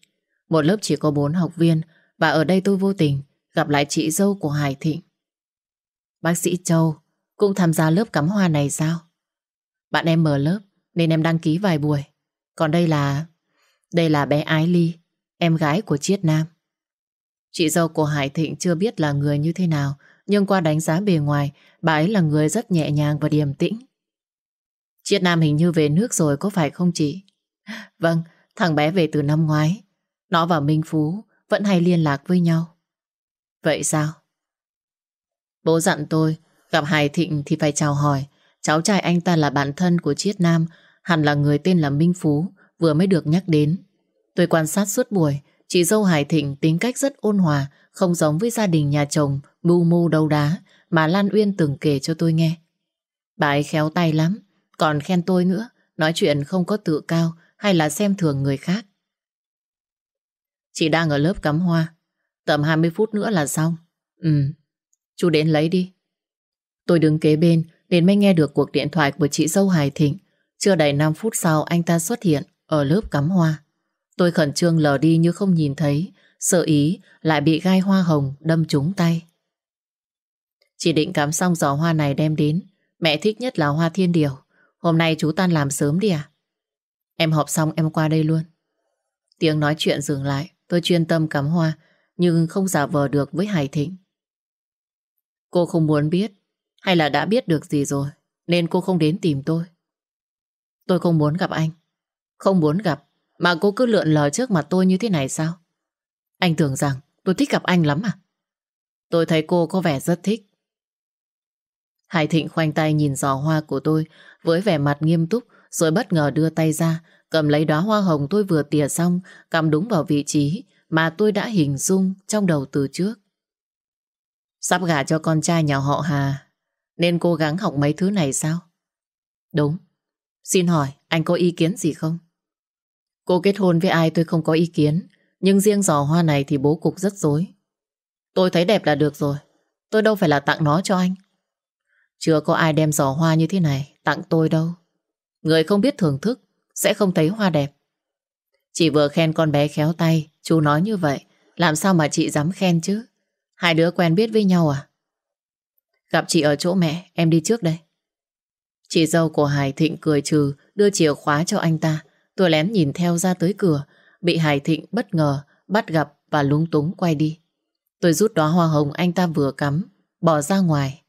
Một lớp chỉ có 4 học viên, và ở đây tôi vô tình, gặp lại chị dâu của Hải Thịnh. Bác sĩ Châu, cũng tham gia lớp cắm hoa này sao? Bạn em mở lớp, nên em đăng ký vài buổi. Còn đây là... Đây là bé Ái Ly, em gái của Chiết Nam. Chị dâu của Hải Thịnh chưa biết là người như thế nào, nhưng qua đánh giá bề ngoài, bà ấy là người rất nhẹ nhàng và điềm tĩnh. Chiết Nam hình như về nước rồi có phải không chị? Vâng, thằng bé về từ năm ngoái. Nó và Minh Phú vẫn hay liên lạc với nhau. Vậy sao? Bố dặn tôi, gặp Hải Thịnh thì phải chào hỏi. Cháu trai anh ta là bạn thân của Chiết Nam, hẳn là người tên là Minh Phú, vừa mới được nhắc đến. Tôi quan sát suốt buổi, chị dâu Hải Thịnh tính cách rất ôn hòa, không giống với gia đình nhà chồng, mưu mô đầu đá, mà Lan Uyên từng kể cho tôi nghe. Bà ấy khéo tay lắm, còn khen tôi nữa, nói chuyện không có tự cao hay là xem thường người khác. Chị đang ở lớp cắm hoa, tầm 20 phút nữa là xong. Ừ, chú đến lấy đi. Tôi đứng kế bên, đến mới nghe được cuộc điện thoại của chị dâu Hải Thịnh. Chưa đầy 5 phút sau anh ta xuất hiện ở lớp cắm hoa. Tôi khẩn trương lờ đi như không nhìn thấy, sợ ý lại bị gai hoa hồng đâm trúng tay. chỉ định cắm xong giỏ hoa này đem đến. Mẹ thích nhất là hoa thiên điều. Hôm nay chú tan làm sớm đi à? Em họp xong em qua đây luôn. Tiếng nói chuyện dừng lại. Tôi chuyên tâm cắm hoa nhưng không giả vờ được với Hải Thịnh. Cô không muốn biết hay là đã biết được gì rồi nên cô không đến tìm tôi. Tôi không muốn gặp anh. Không muốn gặp, mà cô cứ lượn lờ trước mặt tôi như thế này sao? Anh tưởng rằng tôi thích gặp anh lắm à? Tôi thấy cô có vẻ rất thích. Hải Thịnh khoanh tay nhìn giò hoa của tôi với vẻ mặt nghiêm túc, rồi bất ngờ đưa tay ra, cầm lấy đóa hoa hồng tôi vừa tỉa xong cầm đúng vào vị trí mà tôi đã hình dung trong đầu từ trước. Sắp gả cho con trai nhà họ Hà, nên cố gắng học mấy thứ này sao? Đúng. Xin hỏi anh có ý kiến gì không? Cô kết hôn với ai tôi không có ý kiến nhưng riêng giò hoa này thì bố cục rất dối. Tôi thấy đẹp là được rồi. Tôi đâu phải là tặng nó cho anh. Chưa có ai đem giò hoa như thế này tặng tôi đâu. Người không biết thưởng thức sẽ không thấy hoa đẹp. Chị vừa khen con bé khéo tay, chú nói như vậy, làm sao mà chị dám khen chứ? Hai đứa quen biết với nhau à? Gặp chị ở chỗ mẹ, em đi trước đây. Chị dâu của Hải Thịnh cười trừ, đưa chìa khóa cho anh ta. Tôi lén nhìn theo ra tới cửa, bị Hải Thịnh bất ngờ, bắt gặp và lúng túng quay đi. Tôi rút đóa hoa hồng anh ta vừa cắm, bỏ ra ngoài.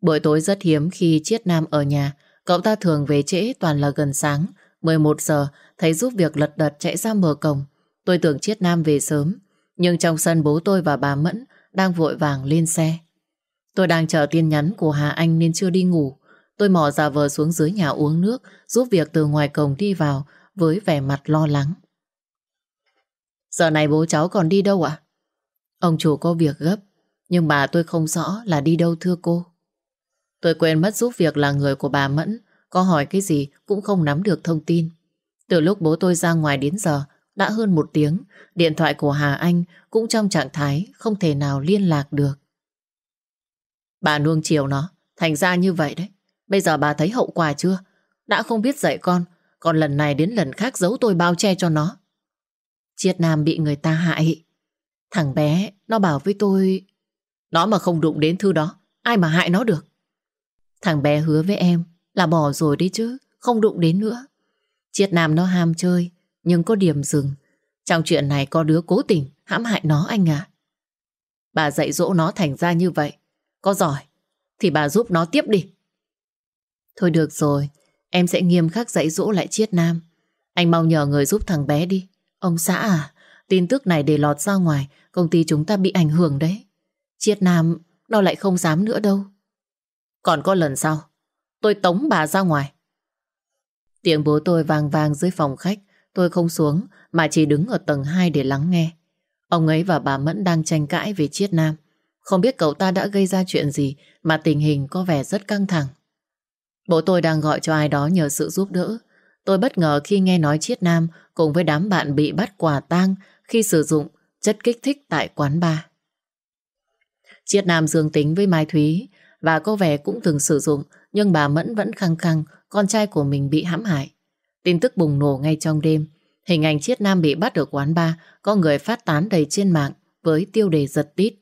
Buổi tối rất hiếm khi Chiết Nam ở nhà, cậu ta thường về trễ toàn là gần sáng, 11 giờ thấy giúp việc lật đật chạy ra mở cổng. Tôi tưởng Chiết Nam về sớm. Nhưng trong sân bố tôi và bà Mẫn đang vội vàng lên xe. Tôi đang chờ tin nhắn của Hà Anh nên chưa đi ngủ. Tôi mò ra vờ xuống dưới nhà uống nước, giúp việc từ ngoài cổng đi vào với vẻ mặt lo lắng. Giờ này bố cháu còn đi đâu ạ? Ông chủ có việc gấp, nhưng bà tôi không rõ là đi đâu thưa cô. Tôi quên mất giúp việc là người của bà Mẫn, có hỏi cái gì cũng không nắm được thông tin. Từ lúc bố tôi ra ngoài đến giờ, đã hơn một tiếng, điện thoại của Hà Anh cũng trong trạng thái không thể nào liên lạc được. Bà nuông chiều nó, thành ra như vậy đấy. Bây giờ bà thấy hậu quả chưa? Đã không biết dạy con, còn lần này đến lần khác giấu tôi bao che cho nó. Triết Nam bị người ta hại. Thằng bé, nó bảo với tôi... Nó mà không đụng đến thư đó, ai mà hại nó được. Thằng bé hứa với em là bỏ rồi đấy chứ, không đụng đến nữa. Triết Nam nó ham chơi, nhưng có điểm dừng. Trong chuyện này có đứa cố tình hãm hại nó anh à. Bà dạy dỗ nó thành ra như vậy. Có giỏi, thì bà giúp nó tiếp đi. Thôi được rồi, em sẽ nghiêm khắc dạy dỗ lại Triết Nam. Anh mau nhờ người giúp thằng bé đi. Ông xã à, tin tức này để lọt ra ngoài, công ty chúng ta bị ảnh hưởng đấy. Triết Nam, nó lại không dám nữa đâu. Còn có lần sau, tôi tống bà ra ngoài. Tiếng bố tôi vang vang dưới phòng khách, tôi không xuống mà chỉ đứng ở tầng 2 để lắng nghe. Ông ấy và bà Mẫn đang tranh cãi về Triết Nam. Không biết cậu ta đã gây ra chuyện gì mà tình hình có vẻ rất căng thẳng. Bố tôi đang gọi cho ai đó nhờ sự giúp đỡ. Tôi bất ngờ khi nghe nói Triết Nam cùng với đám bạn bị bắt quả tang khi sử dụng chất kích thích tại quán bar. Triết Nam dương tính với Mai Thúy và có vẻ cũng từng sử dụng, nhưng bà Mẫn vẫn khăng khăng con trai của mình bị hãm hại. Tin tức bùng nổ ngay trong đêm. Hình ảnh Triết Nam bị bắt ở quán bar có người phát tán đầy trên mạng với tiêu đề giật tít.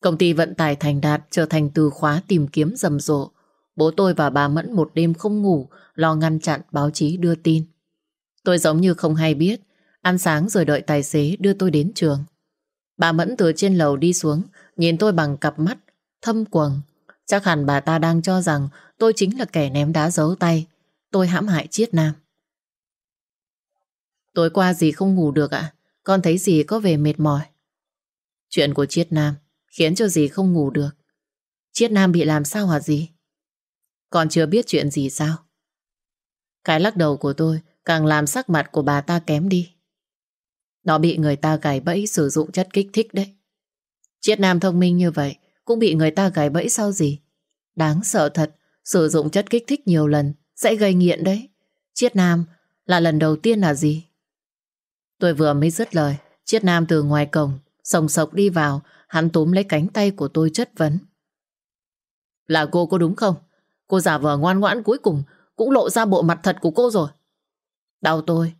Công ty vận tải Thành Đạt trở thành từ khóa tìm kiếm rầm rộ. Bố tôi và bà Mẫn một đêm không ngủ, lo ngăn chặn báo chí đưa tin. Tôi giống như không hay biết, ăn sáng rồi đợi tài xế đưa tôi đến trường. Bà Mẫn từ trên lầu đi xuống, nhìn tôi bằng cặp mắt, thâm quầng. Chắc hẳn bà ta đang cho rằng tôi chính là kẻ ném đá giấu tay. Tôi hãm hại Chiết Nam. Tối qua gì không ngủ được ạ? Con thấy gì có vẻ mệt mỏi. Chuyện của Chiết Nam khiến cho dì không ngủ được. Chiết Nam bị làm sao hả dì? Còn chưa biết chuyện gì sao? Cái lắc đầu của tôi càng làm sắc mặt của bà ta kém đi. Nó bị người ta gài bẫy sử dụng chất kích thích đấy. triết Nam thông minh như vậy cũng bị người ta gài bẫy sao gì? Đáng sợ thật, sử dụng chất kích thích nhiều lần sẽ gây nghiện đấy. triết Nam là lần đầu tiên là gì? Tôi vừa mới dứt lời, triết Nam từ ngoài cổng, sồng sộc đi vào, Hắn túm lấy cánh tay của tôi chất vấn. Là cô có đúng không? Cô giả vờ ngoan ngoãn cuối cùng cũng lộ ra bộ mặt thật của cô rồi. Đau tôi.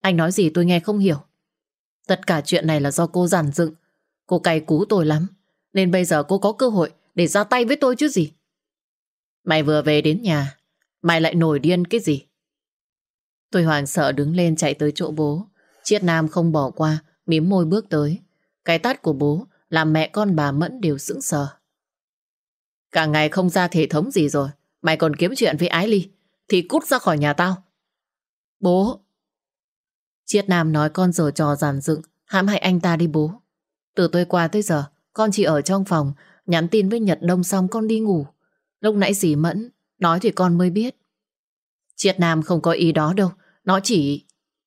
Anh nói gì tôi nghe không hiểu. Tất cả chuyện này là do cô giản dựng. Cô cay cú tôi lắm. Nên bây giờ cô có cơ hội để ra tay với tôi chứ gì. Mày vừa về đến nhà. Mày lại nổi điên cái gì? Tôi hoàng sợ đứng lên chạy tới chỗ bố. Chiết Nam không bỏ qua, mím môi bước tới. Cái tát của bố làm mẹ con bà Mẫn đều sững sờ. Cả ngày không ra thể thống gì rồi, mày còn kiếm chuyện với Ái Ly, thì cút ra khỏi nhà tao. Bố! Triết Nam nói con giờ trò giàn dựng, hãm hại anh ta đi bố. Từ tối qua tới giờ, con chỉ ở trong phòng, nhắn tin với Nhật Đông xong con đi ngủ. Lúc nãy dì Mẫn, nói thì con mới biết. Triết Nam không có ý đó đâu, nó chỉ...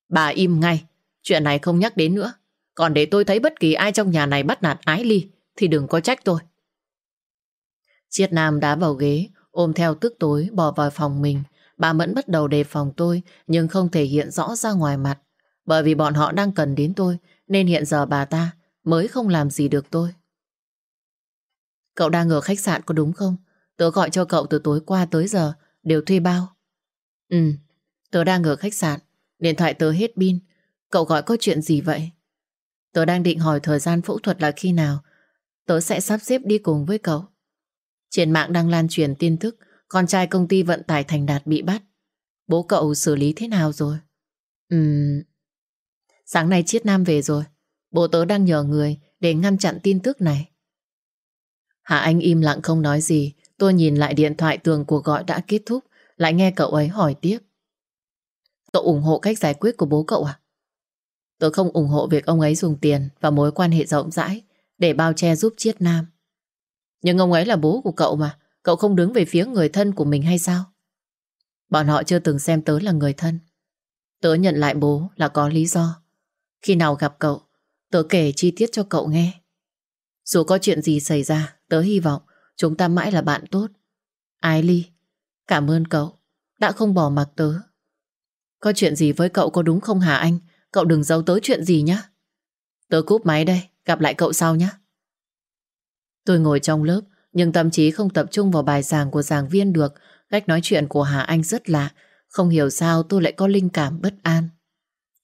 Bà im ngay, chuyện này không nhắc đến nữa. Còn để tôi thấy bất kỳ ai trong nhà này bắt nạt ái ly thì đừng có trách tôi. Triết Nam đá vào ghế, ôm theo tức tối bỏ vào phòng mình. Bà Mẫn bắt đầu đề phòng tôi nhưng không thể hiện rõ ra ngoài mặt. Bởi vì bọn họ đang cần đến tôi nên hiện giờ bà ta mới không làm gì được tôi. Cậu đang ở khách sạn có đúng không? Tớ gọi cho cậu từ tối qua tới giờ đều thuê bao. Ừ, tớ đang ở khách sạn. Điện thoại tớ hết pin. Cậu gọi có chuyện gì vậy? Tớ đang định hỏi thời gian phẫu thuật là khi nào. Tớ sẽ sắp xếp đi cùng với cậu. Trên mạng đang lan truyền tin tức con trai công ty vận tải Thành Đạt bị bắt. Bố cậu xử lý thế nào rồi? Ừm... Sáng nay Chiết Nam về rồi. Bố tớ đang nhờ người để ngăn chặn tin tức này. Hạ Anh im lặng không nói gì. Tôi nhìn lại điện thoại tường cuộc gọi đã kết thúc. Lại nghe cậu ấy hỏi tiếp. Cậu ủng hộ cách giải quyết của bố cậu à? Tôi không ủng hộ việc ông ấy dùng tiền và mối quan hệ rộng rãi để bao che giúp Chiết Nam. Nhưng ông ấy là bố của cậu mà. Cậu không đứng về phía người thân của mình hay sao? Bọn họ chưa từng xem tớ là người thân. Tớ nhận lại bố là có lý do. Khi nào gặp cậu, tớ kể chi tiết cho cậu nghe. Dù có chuyện gì xảy ra, tớ hy vọng chúng ta mãi là bạn tốt. Ái Ly, cảm ơn cậu đã không bỏ mặc tớ. Có chuyện gì với cậu có đúng không hả anh? Cậu đừng giấu tớ chuyện gì nhé. Tớ cúp máy đây, gặp lại cậu sau nhé. Tôi ngồi trong lớp, nhưng tâm trí không tập trung vào bài giảng của giảng viên được. Cách nói chuyện của Hà Anh rất lạ. Không hiểu sao tôi lại có linh cảm bất an.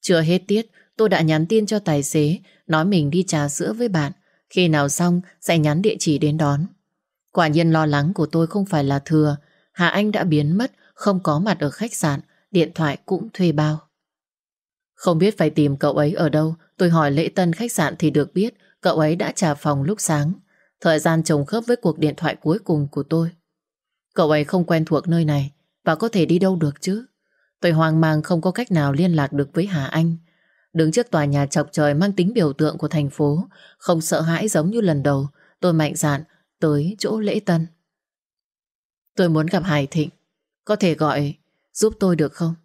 Chưa hết tiết, tôi đã nhắn tin cho tài xế, nói mình đi trà sữa với bạn. Khi nào xong, sẽ nhắn địa chỉ đến đón. Quả nhiên lo lắng của tôi không phải là thừa. Hà Anh đã biến mất, không có mặt ở khách sạn, điện thoại cũng thuê bao. Không biết phải tìm cậu ấy ở đâu, tôi hỏi lễ tân khách sạn thì được biết cậu ấy đã trả phòng lúc sáng. Thời gian trùng khớp với cuộc điện thoại cuối cùng của tôi. Cậu ấy không quen thuộc nơi này và có thể đi đâu được chứ. Tôi hoang mang không có cách nào liên lạc được với Hà Anh. Đứng trước tòa nhà chọc trời mang tính biểu tượng của thành phố, không sợ hãi giống như lần đầu, tôi mạnh dạn tới chỗ lễ tân. Tôi muốn gặp Hải Thịnh, có thể gọi giúp tôi được không?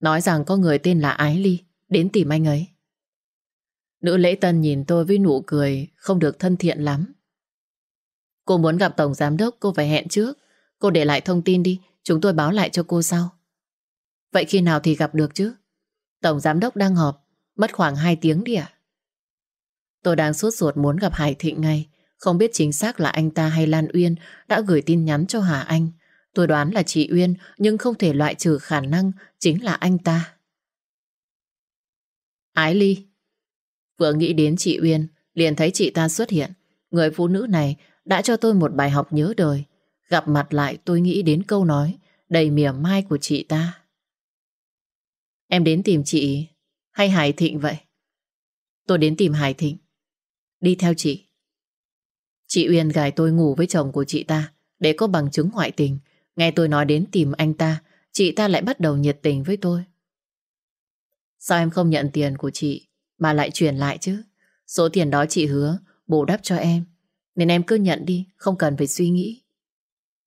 Nói rằng có người tên là Ái Ly đến tìm anh ấy. Nữ lễ tân nhìn tôi với nụ cười không được thân thiện lắm. Cô muốn gặp Tổng Giám Đốc, cô phải hẹn trước. Cô để lại thông tin đi, chúng tôi báo lại cho cô sau. Vậy khi nào thì gặp được chứ? Tổng Giám Đốc đang họp, mất khoảng 2 tiếng đi ạ. Tôi đang suốt ruột muốn gặp Hải Thịnh ngay. Không biết chính xác là anh ta hay Lan Uyên đã gửi tin nhắn cho Hà Anh. Tôi đoán là chị Uyên nhưng không thể loại trừ khả năng chính là anh ta. Ái Ly Vừa nghĩ đến chị Uyên liền thấy chị ta xuất hiện. Người phụ nữ này đã cho tôi một bài học nhớ đời. Gặp mặt lại tôi nghĩ đến câu nói đầy mỉa mai của chị ta. Em đến tìm chị hay Hải Thịnh vậy? Tôi đến tìm Hải Thịnh. Đi theo chị. Chị Uyên gài tôi ngủ với chồng của chị ta để có bằng chứng ngoại tình. Nghe tôi nói đến tìm anh ta, chị ta lại bắt đầu nhiệt tình với tôi. Sao em không nhận tiền của chị mà lại chuyển lại chứ? Số tiền đó chị hứa bù đắp cho em. Nên em cứ nhận đi, không cần phải suy nghĩ.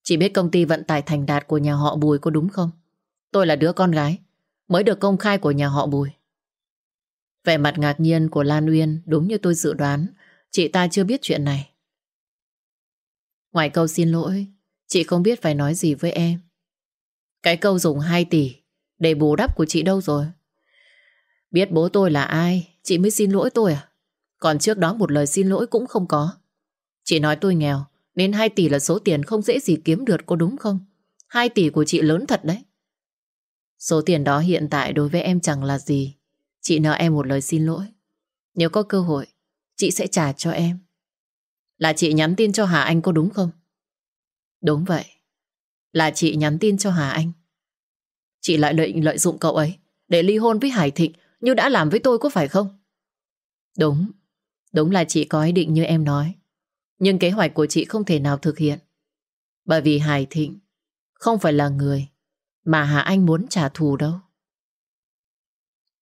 Chị biết công ty vận tải thành đạt của nhà họ Bùi có đúng không? Tôi là đứa con gái, mới được công khai của nhà họ Bùi. Vẻ mặt ngạc nhiên của Lan Uyên đúng như tôi dự đoán, chị ta chưa biết chuyện này. Ngoài câu xin lỗi, chị không biết phải nói gì với em. Cái câu dùng 2 tỷ để bù đắp của chị đâu rồi? Biết bố tôi là ai, chị mới xin lỗi tôi à? Còn trước đó một lời xin lỗi cũng không có. Chị nói tôi nghèo, nên 2 tỷ là số tiền không dễ gì kiếm được có đúng không? 2 tỷ của chị lớn thật đấy. Số tiền đó hiện tại đối với em chẳng là gì. Chị nợ em một lời xin lỗi. Nếu có cơ hội, chị sẽ trả cho em. Là chị nhắn tin cho Hà Anh có đúng không? Đúng vậy. Là chị nhắn tin cho Hà Anh. Chị lại lợi, lợi dụng cậu ấy để ly hôn với Hải Thịnh như đã làm với tôi có phải không? Đúng. Đúng là chị có ý định như em nói. Nhưng kế hoạch của chị không thể nào thực hiện. Bởi vì Hải Thịnh không phải là người mà Hà Anh muốn trả thù đâu.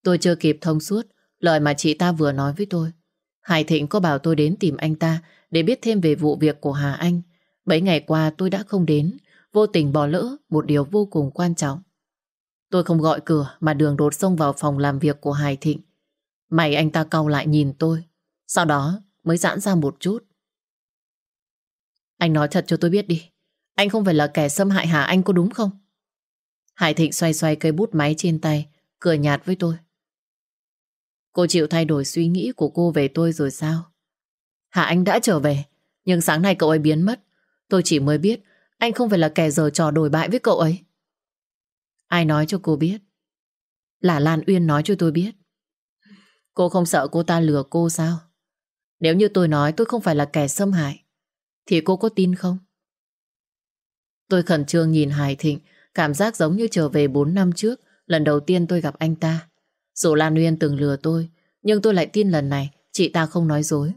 Tôi chưa kịp thông suốt lời mà chị ta vừa nói với tôi. Hải Thịnh có bảo tôi đến tìm anh ta để biết thêm về vụ việc của Hà Anh. Mấy ngày qua tôi đã không đến, vô tình bỏ lỡ một điều vô cùng quan trọng. Tôi không gọi cửa mà đường đột xông vào phòng làm việc của Hải Thịnh. Mày anh ta cau lại nhìn tôi, sau đó mới giãn ra một chút. Anh nói thật cho tôi biết đi, anh không phải là kẻ xâm hại Hà Anh có đúng không? Hải Thịnh xoay xoay cây bút máy trên tay, cười nhạt với tôi. Cô chịu thay đổi suy nghĩ của cô về tôi rồi sao? Hà Anh đã trở về, nhưng sáng nay cậu ấy biến mất. Tôi chỉ mới biết anh không phải là kẻ giờ trò đổi bại với cậu ấy. Ai nói cho cô biết? Là Lan Uyên nói cho tôi biết. Cô không sợ cô ta lừa cô sao? Nếu như tôi nói tôi không phải là kẻ xâm hại, thì cô có tin không? Tôi khẩn trương nhìn Hải Thịnh, cảm giác giống như trở về 4 năm trước, lần đầu tiên tôi gặp anh ta. Dù Lan Uyên từng lừa tôi, nhưng tôi lại tin lần này chị ta không nói dối.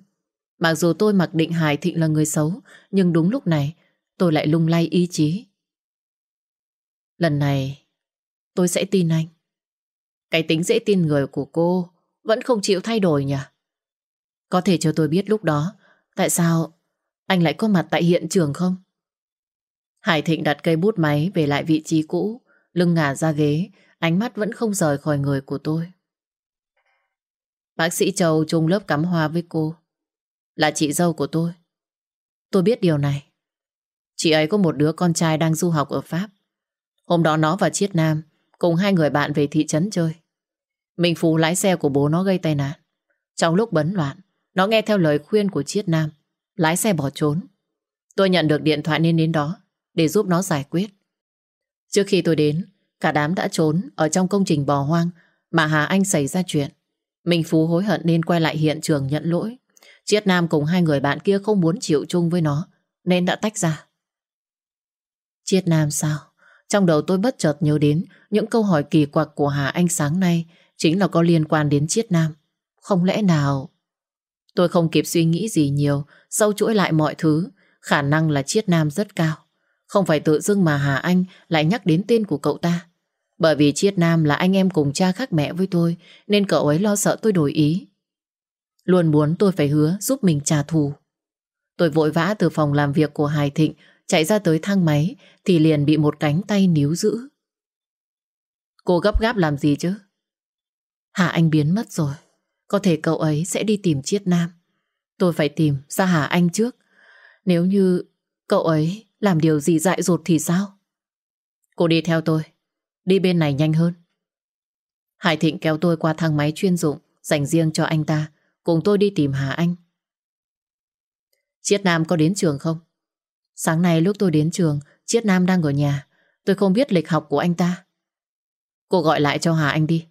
Mặc dù tôi mặc định Hải Thịnh là người xấu, nhưng đúng lúc này tôi lại lung lay ý chí. Lần này tôi sẽ tin anh. Cái tính dễ tin người của cô vẫn không chịu thay đổi nhỉ? Có thể cho tôi biết lúc đó tại sao anh lại có mặt tại hiện trường không? Hải Thịnh đặt cây bút máy về lại vị trí cũ, lưng ngả ra ghế, ánh mắt vẫn không rời khỏi người của tôi. Bác sĩ Châu chung lớp cắm hoa với cô, là chị dâu của tôi. Tôi biết điều này. Chị ấy có một đứa con trai đang du học ở Pháp. Hôm đó nó và Chiết Nam cùng hai người bạn về thị trấn chơi. Minh Phú lái xe của bố nó gây tai nạn. Trong lúc bấn loạn, nó nghe theo lời khuyên của Chiết Nam, lái xe bỏ trốn. Tôi nhận được điện thoại nên đến đó để giúp nó giải quyết. Trước khi tôi đến, cả đám đã trốn ở trong công trình bò hoang mà Hà Anh xảy ra chuyện. Minh Phú hối hận nên quay lại hiện trường nhận lỗi. Chiết Nam cùng hai người bạn kia không muốn chịu chung với nó nên đã tách ra. Chiết Nam sao? Trong đầu tôi bất chợt nhớ đến những câu hỏi kỳ quặc của Hà Anh sáng nay chính là có liên quan đến Chiết Nam. Không lẽ nào... Tôi không kịp suy nghĩ gì nhiều, sâu chuỗi lại mọi thứ, khả năng là Chiết Nam rất cao. Không phải tự dưng mà Hà Anh lại nhắc đến tên của cậu ta. Bởi vì Chiết Nam là anh em cùng cha khác mẹ với tôi, nên cậu ấy lo sợ tôi đổi ý. Luôn muốn tôi phải hứa giúp mình trả thù. Tôi vội vã từ phòng làm việc của Hải Thịnh chạy ra tới thang máy thì liền bị một cánh tay níu giữ. Cô gấp gáp làm gì chứ? Hà Anh biến mất rồi. Có thể cậu ấy sẽ đi tìm Chiết Nam. Tôi phải tìm ra Hà Anh trước. Nếu như cậu ấy làm điều gì dại dột thì sao? Cô đi theo tôi. Đi bên này nhanh hơn. Hải Thịnh kéo tôi qua thang máy chuyên dụng dành riêng cho anh ta. Cùng tôi đi tìm Hà Anh. Chiết Nam có đến trường không? Sáng nay lúc tôi đến trường, Chiết Nam đang ở nhà. Tôi không biết lịch học của anh ta. Cô gọi lại cho Hà Anh đi.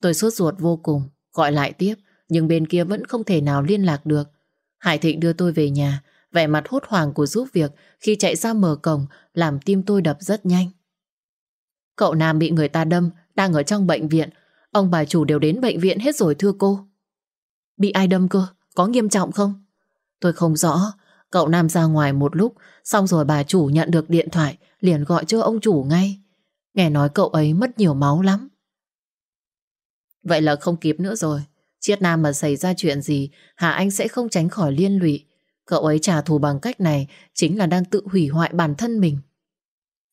Tôi sốt ruột vô cùng, gọi lại tiếp, nhưng bên kia vẫn không thể nào liên lạc được. Hải Thịnh đưa tôi về nhà, vẻ mặt hốt hoảng của giúp việc khi chạy ra mở cổng làm tim tôi đập rất nhanh. Cậu Nam bị người ta đâm, đang ở trong bệnh viện. Ông bà chủ đều đến bệnh viện hết rồi thưa cô. Bị ai đâm cơ? Có nghiêm trọng không? Tôi không rõ. Cậu Nam ra ngoài một lúc, xong rồi bà chủ nhận được điện thoại, liền gọi cho ông chủ ngay. Nghe nói cậu ấy mất nhiều máu lắm. Vậy là không kịp nữa rồi. Chiết Nam mà xảy ra chuyện gì, Hà Anh sẽ không tránh khỏi liên lụy. Cậu ấy trả thù bằng cách này chính là đang tự hủy hoại bản thân mình.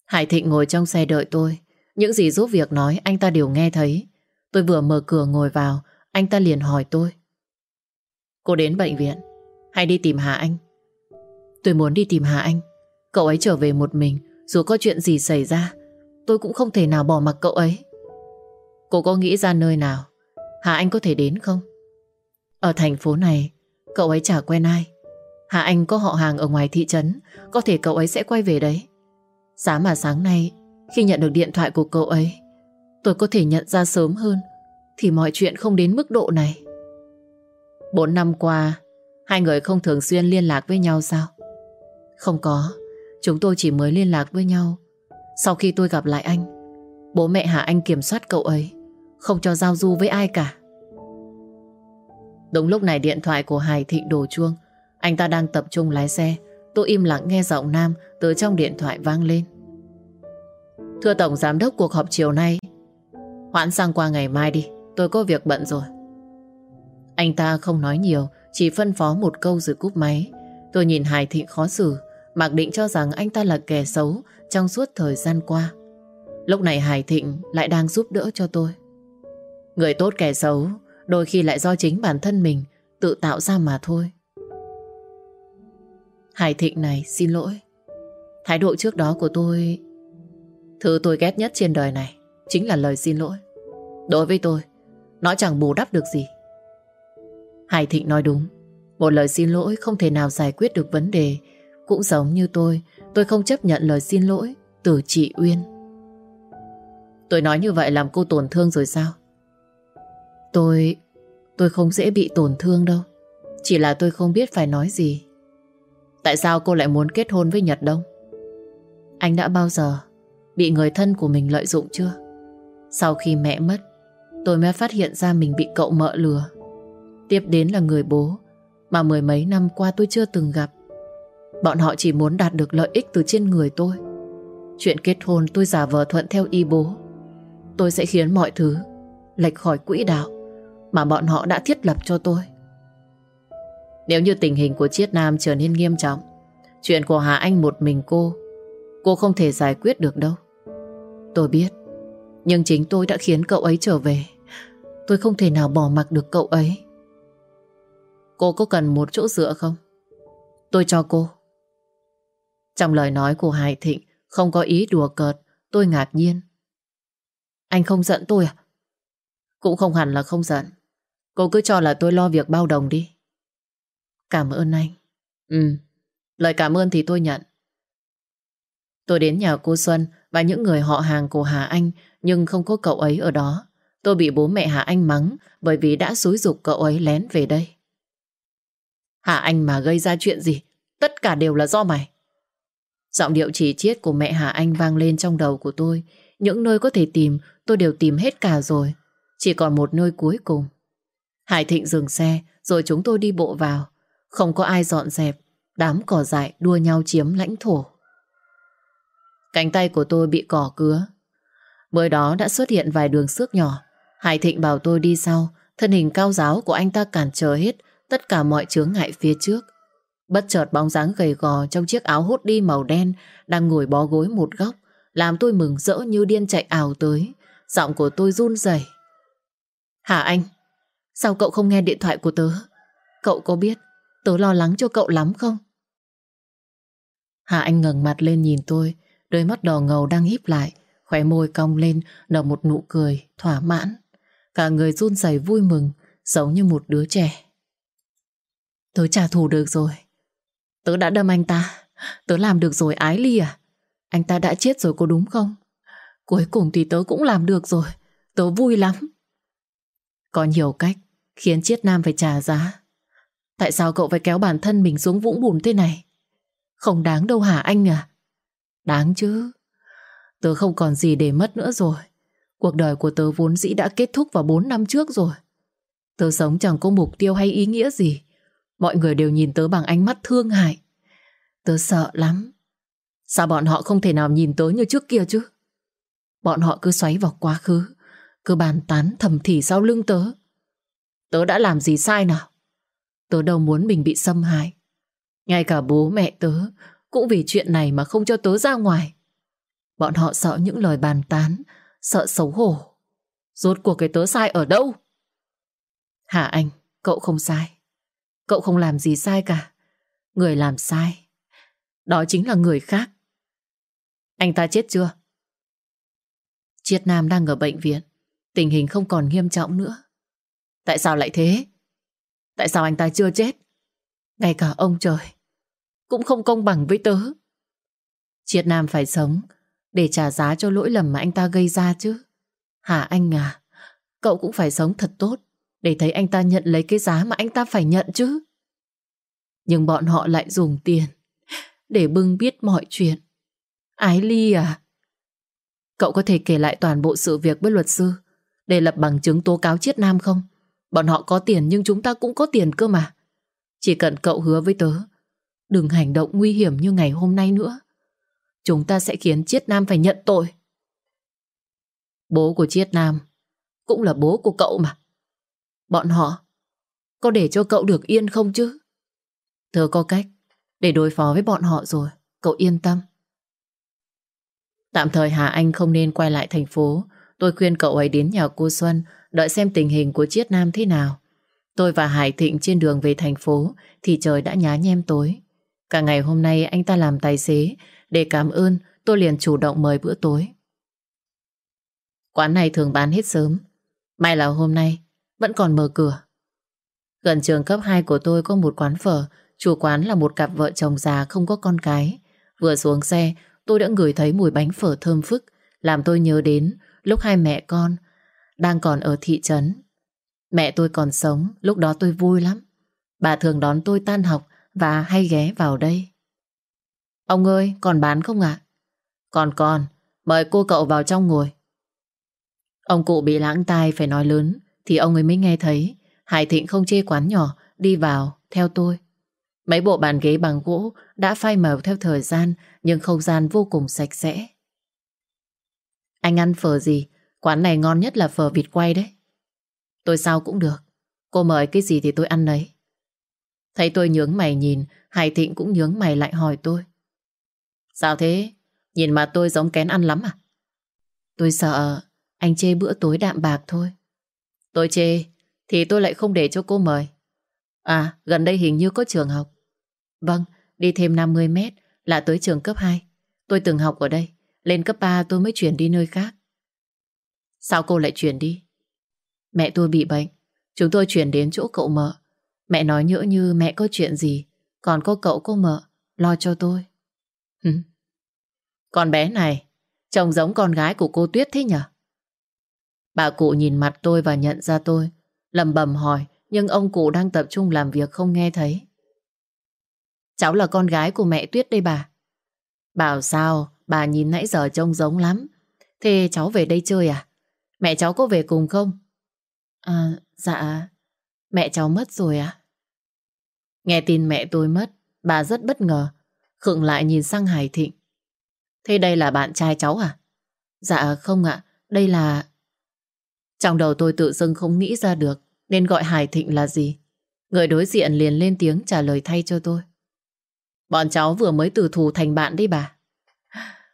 Hải Thịnh ngồi trong xe đợi tôi. Những gì giúp việc nói anh ta đều nghe thấy. Tôi vừa mở cửa ngồi vào, anh ta liền hỏi tôi. Cô đến bệnh viện hay đi tìm Hà Anh? Tôi muốn đi tìm Hà Anh. Cậu ấy trở về một mình, dù có chuyện gì xảy ra, tôi cũng không thể nào bỏ mặc cậu ấy. Cô có nghĩ ra nơi nào Hà Anh có thể đến không? Ở thành phố này, cậu ấy chả quen ai. Hà Anh có họ hàng ở ngoài thị trấn, có thể cậu ấy sẽ quay về đấy. Sáng mà sáng nay, khi nhận được điện thoại của cậu ấy, tôi có thể nhận ra sớm hơn, thì mọi chuyện không đến mức độ này. Bốn năm qua, hai người không thường xuyên liên lạc với nhau sao? Không có, chúng tôi chỉ mới liên lạc với nhau. Sau khi tôi gặp lại anh, bố mẹ Hà Anh kiểm soát cậu ấy, không cho giao du với ai cả. Đúng lúc này điện thoại của Hải Thịnh đổ chuông, anh ta đang tập trung lái xe. Tôi im lặng nghe giọng Nam từ trong điện thoại vang lên. Thưa Tổng Giám đốc cuộc họp chiều nay, hoãn sang qua ngày mai đi, tôi có việc bận rồi. Anh ta không nói nhiều, chỉ phân phó một câu rồi cúp máy. Tôi nhìn Hải Thịnh khó xử, mặc định cho rằng anh ta là kẻ xấu trong suốt thời gian qua. Lúc này Hải Thịnh lại đang giúp đỡ cho tôi. Người tốt kẻ xấu đôi khi lại do chính bản thân mình tự tạo ra mà thôi. Hải Thịnh này xin lỗi. Thái độ trước đó của tôi... Thứ tôi ghét nhất trên đời này chính là lời xin lỗi. Đối với tôi, nó chẳng bù đắp được gì. Hải Thịnh nói đúng. Một lời xin lỗi không thể nào giải quyết được vấn đề. Cũng giống như tôi, tôi không chấp nhận lời xin lỗi từ chị Uyên. Tôi nói như vậy làm cô tổn thương rồi sao? Tôi... tôi không dễ bị tổn thương đâu. Chỉ là tôi không biết phải nói gì. Tại sao cô lại muốn kết hôn với Nhật Đông? Anh đã bao giờ bị người thân của mình lợi dụng chưa? Sau khi mẹ mất, tôi mới phát hiện ra mình bị cậu mợ lừa. Tiếp đến là người bố mà mười mấy năm qua tôi chưa từng gặp. Bọn họ chỉ muốn đạt được lợi ích từ trên người tôi. Chuyện kết hôn tôi giả vờ thuận theo y bố. Tôi sẽ khiến mọi thứ lệch khỏi quỹ đạo mà bọn họ đã thiết lập cho tôi. Nếu như tình hình của Chiết Nam trở nên nghiêm trọng, chuyện của Hà Anh một mình cô, cô không thể giải quyết được đâu. Tôi biết, nhưng chính tôi đã khiến cậu ấy trở về. Tôi không thể nào bỏ mặc được cậu ấy. Cô có cần một chỗ dựa không? Tôi cho cô. Trong lời nói của Hải Thịnh không có ý đùa cợt, tôi ngạc nhiên. Anh không giận tôi à? Cũng không hẳn là không giận. Cô cứ cho là tôi lo việc bao đồng đi. Cảm ơn anh. Ừ, lời cảm ơn thì tôi nhận. Tôi đến nhà cô Xuân và những người họ hàng của Hà Anh nhưng không có cậu ấy ở đó. Tôi bị bố mẹ Hà Anh mắng bởi vì đã xúi dục cậu ấy lén về đây. Hà Anh mà gây ra chuyện gì? Tất cả đều là do mày. Giọng điệu chỉ chiết của mẹ Hà Anh vang lên trong đầu của tôi. Những nơi có thể tìm tôi đều tìm hết cả rồi. Chỉ còn một nơi cuối cùng. Hải Thịnh dừng xe, rồi chúng tôi đi bộ vào. Không có ai dọn dẹp. Đám cỏ dại đua nhau chiếm lãnh thổ. Cánh tay của tôi bị cỏ cứa. Mới đó đã xuất hiện vài đường xước nhỏ. Hải Thịnh bảo tôi đi sau. Thân hình cao giáo của anh ta cản trở hết tất cả mọi chướng ngại phía trước. Bất chợt bóng dáng gầy gò trong chiếc áo hốt đi màu đen đang ngồi bó gối một góc, làm tôi mừng rỡ như điên chạy ảo tới. Giọng của tôi run rẩy. Hả anh? Sao cậu không nghe điện thoại của tớ? Cậu có biết tớ lo lắng cho cậu lắm không? Hà Anh ngẩng mặt lên nhìn tôi, đôi mắt đỏ ngầu đang híp lại, khóe môi cong lên nở một nụ cười thỏa mãn. Cả người run rẩy vui mừng, giống như một đứa trẻ. Tớ trả thù được rồi. Tớ đã đâm anh ta. Tớ làm được rồi ái ly à? Anh ta đã chết rồi có đúng không? Cuối cùng thì tớ cũng làm được rồi. Tớ vui lắm. Có nhiều cách khiến Chiết Nam phải trả giá. Tại sao cậu phải kéo bản thân mình xuống vũng bùn thế này? Không đáng đâu hả anh à? Đáng chứ. Tớ không còn gì để mất nữa rồi. Cuộc đời của tớ vốn dĩ đã kết thúc vào 4 năm trước rồi. Tớ sống chẳng có mục tiêu hay ý nghĩa gì. Mọi người đều nhìn tớ bằng ánh mắt thương hại. Tớ sợ lắm. Sao bọn họ không thể nào nhìn tớ như trước kia chứ? Bọn họ cứ xoáy vào quá khứ, cứ bàn tán thầm thì sau lưng tớ. Tớ đã làm gì sai nào? Tớ đâu muốn mình bị xâm hại. Ngay cả bố mẹ tớ cũng vì chuyện này mà không cho tớ ra ngoài. Bọn họ sợ những lời bàn tán, sợ xấu hổ. Rốt cuộc cái tớ sai ở đâu? Hả anh, cậu không sai. Cậu không làm gì sai cả. Người làm sai. Đó chính là người khác. Anh ta chết chưa? Triết Nam đang ở bệnh viện. Tình hình không còn nghiêm trọng nữa. Tại sao lại thế? Tại sao anh ta chưa chết? Ngay cả ông trời cũng không công bằng với tớ. Triết Nam phải sống để trả giá cho lỗi lầm mà anh ta gây ra chứ. Hả anh à? Cậu cũng phải sống thật tốt để thấy anh ta nhận lấy cái giá mà anh ta phải nhận chứ. Nhưng bọn họ lại dùng tiền để bưng biết mọi chuyện. Ái Ly à? Cậu có thể kể lại toàn bộ sự việc với luật sư để lập bằng chứng tố cáo Triết Nam không? Bọn họ có tiền nhưng chúng ta cũng có tiền cơ mà. Chỉ cần cậu hứa với tớ, đừng hành động nguy hiểm như ngày hôm nay nữa. Chúng ta sẽ khiến Chiết Nam phải nhận tội. Bố của Chiết Nam cũng là bố của cậu mà. Bọn họ có để cho cậu được yên không chứ? Tớ có cách để đối phó với bọn họ rồi. Cậu yên tâm. Tạm thời Hà Anh không nên quay lại thành phố. Tôi khuyên cậu ấy đến nhà cô Xuân đợi xem tình hình của Chiết Nam thế nào. Tôi và Hải Thịnh trên đường về thành phố, thì trời đã nhá nhem tối. Cả ngày hôm nay anh ta làm tài xế, để cảm ơn, tôi liền chủ động mời bữa tối. Quán này thường bán hết sớm. May là hôm nay, vẫn còn mở cửa. Gần trường cấp 2 của tôi có một quán phở. Chủ quán là một cặp vợ chồng già không có con cái. Vừa xuống xe, tôi đã ngửi thấy mùi bánh phở thơm phức, làm tôi nhớ đến lúc hai mẹ con đang còn ở thị trấn. Mẹ tôi còn sống, lúc đó tôi vui lắm. Bà thường đón tôi tan học và hay ghé vào đây. Ông ơi, còn bán không ạ? Còn còn, mời cô cậu vào trong ngồi. Ông cụ bị lãng tai phải nói lớn thì ông ấy mới nghe thấy. Hải Thịnh không chê quán nhỏ, đi vào, theo tôi. Mấy bộ bàn ghế bằng gỗ đã phai màu theo thời gian nhưng không gian vô cùng sạch sẽ. Anh ăn phở gì? Quán này ngon nhất là phở vịt quay đấy. Tôi sao cũng được. Cô mời cái gì thì tôi ăn đấy. Thấy tôi nhướng mày nhìn, Hải Thịnh cũng nhướng mày lại hỏi tôi. Sao thế? Nhìn mà tôi giống kén ăn lắm à? Tôi sợ anh chê bữa tối đạm bạc thôi. Tôi chê, thì tôi lại không để cho cô mời. À, gần đây hình như có trường học. Vâng, đi thêm 50 mét là tới trường cấp 2. Tôi từng học ở đây. Lên cấp 3 tôi mới chuyển đi nơi khác. Sao cô lại chuyển đi? Mẹ tôi bị bệnh. Chúng tôi chuyển đến chỗ cậu mợ. Mẹ nói nhỡ như mẹ có chuyện gì. Còn có cậu cô mợ lo cho tôi. Con bé này, trông giống con gái của cô Tuyết thế nhở? Bà cụ nhìn mặt tôi và nhận ra tôi. lầm bầm hỏi, nhưng ông cụ đang tập trung làm việc không nghe thấy. Cháu là con gái của mẹ Tuyết đây bà. Bảo sao, bà nhìn nãy giờ trông giống lắm. Thế cháu về đây chơi à? Mẹ cháu có về cùng không? À, dạ, mẹ cháu mất rồi à? Nghe tin mẹ tôi mất, bà rất bất ngờ. Khựng lại nhìn sang Hải Thịnh. Thế đây là bạn trai cháu à? Dạ không ạ, đây là... Trong đầu tôi tự dưng không nghĩ ra được nên gọi Hải Thịnh là gì. Người đối diện liền lên tiếng trả lời thay cho tôi. Bọn cháu vừa mới từ thù thành bạn đấy bà.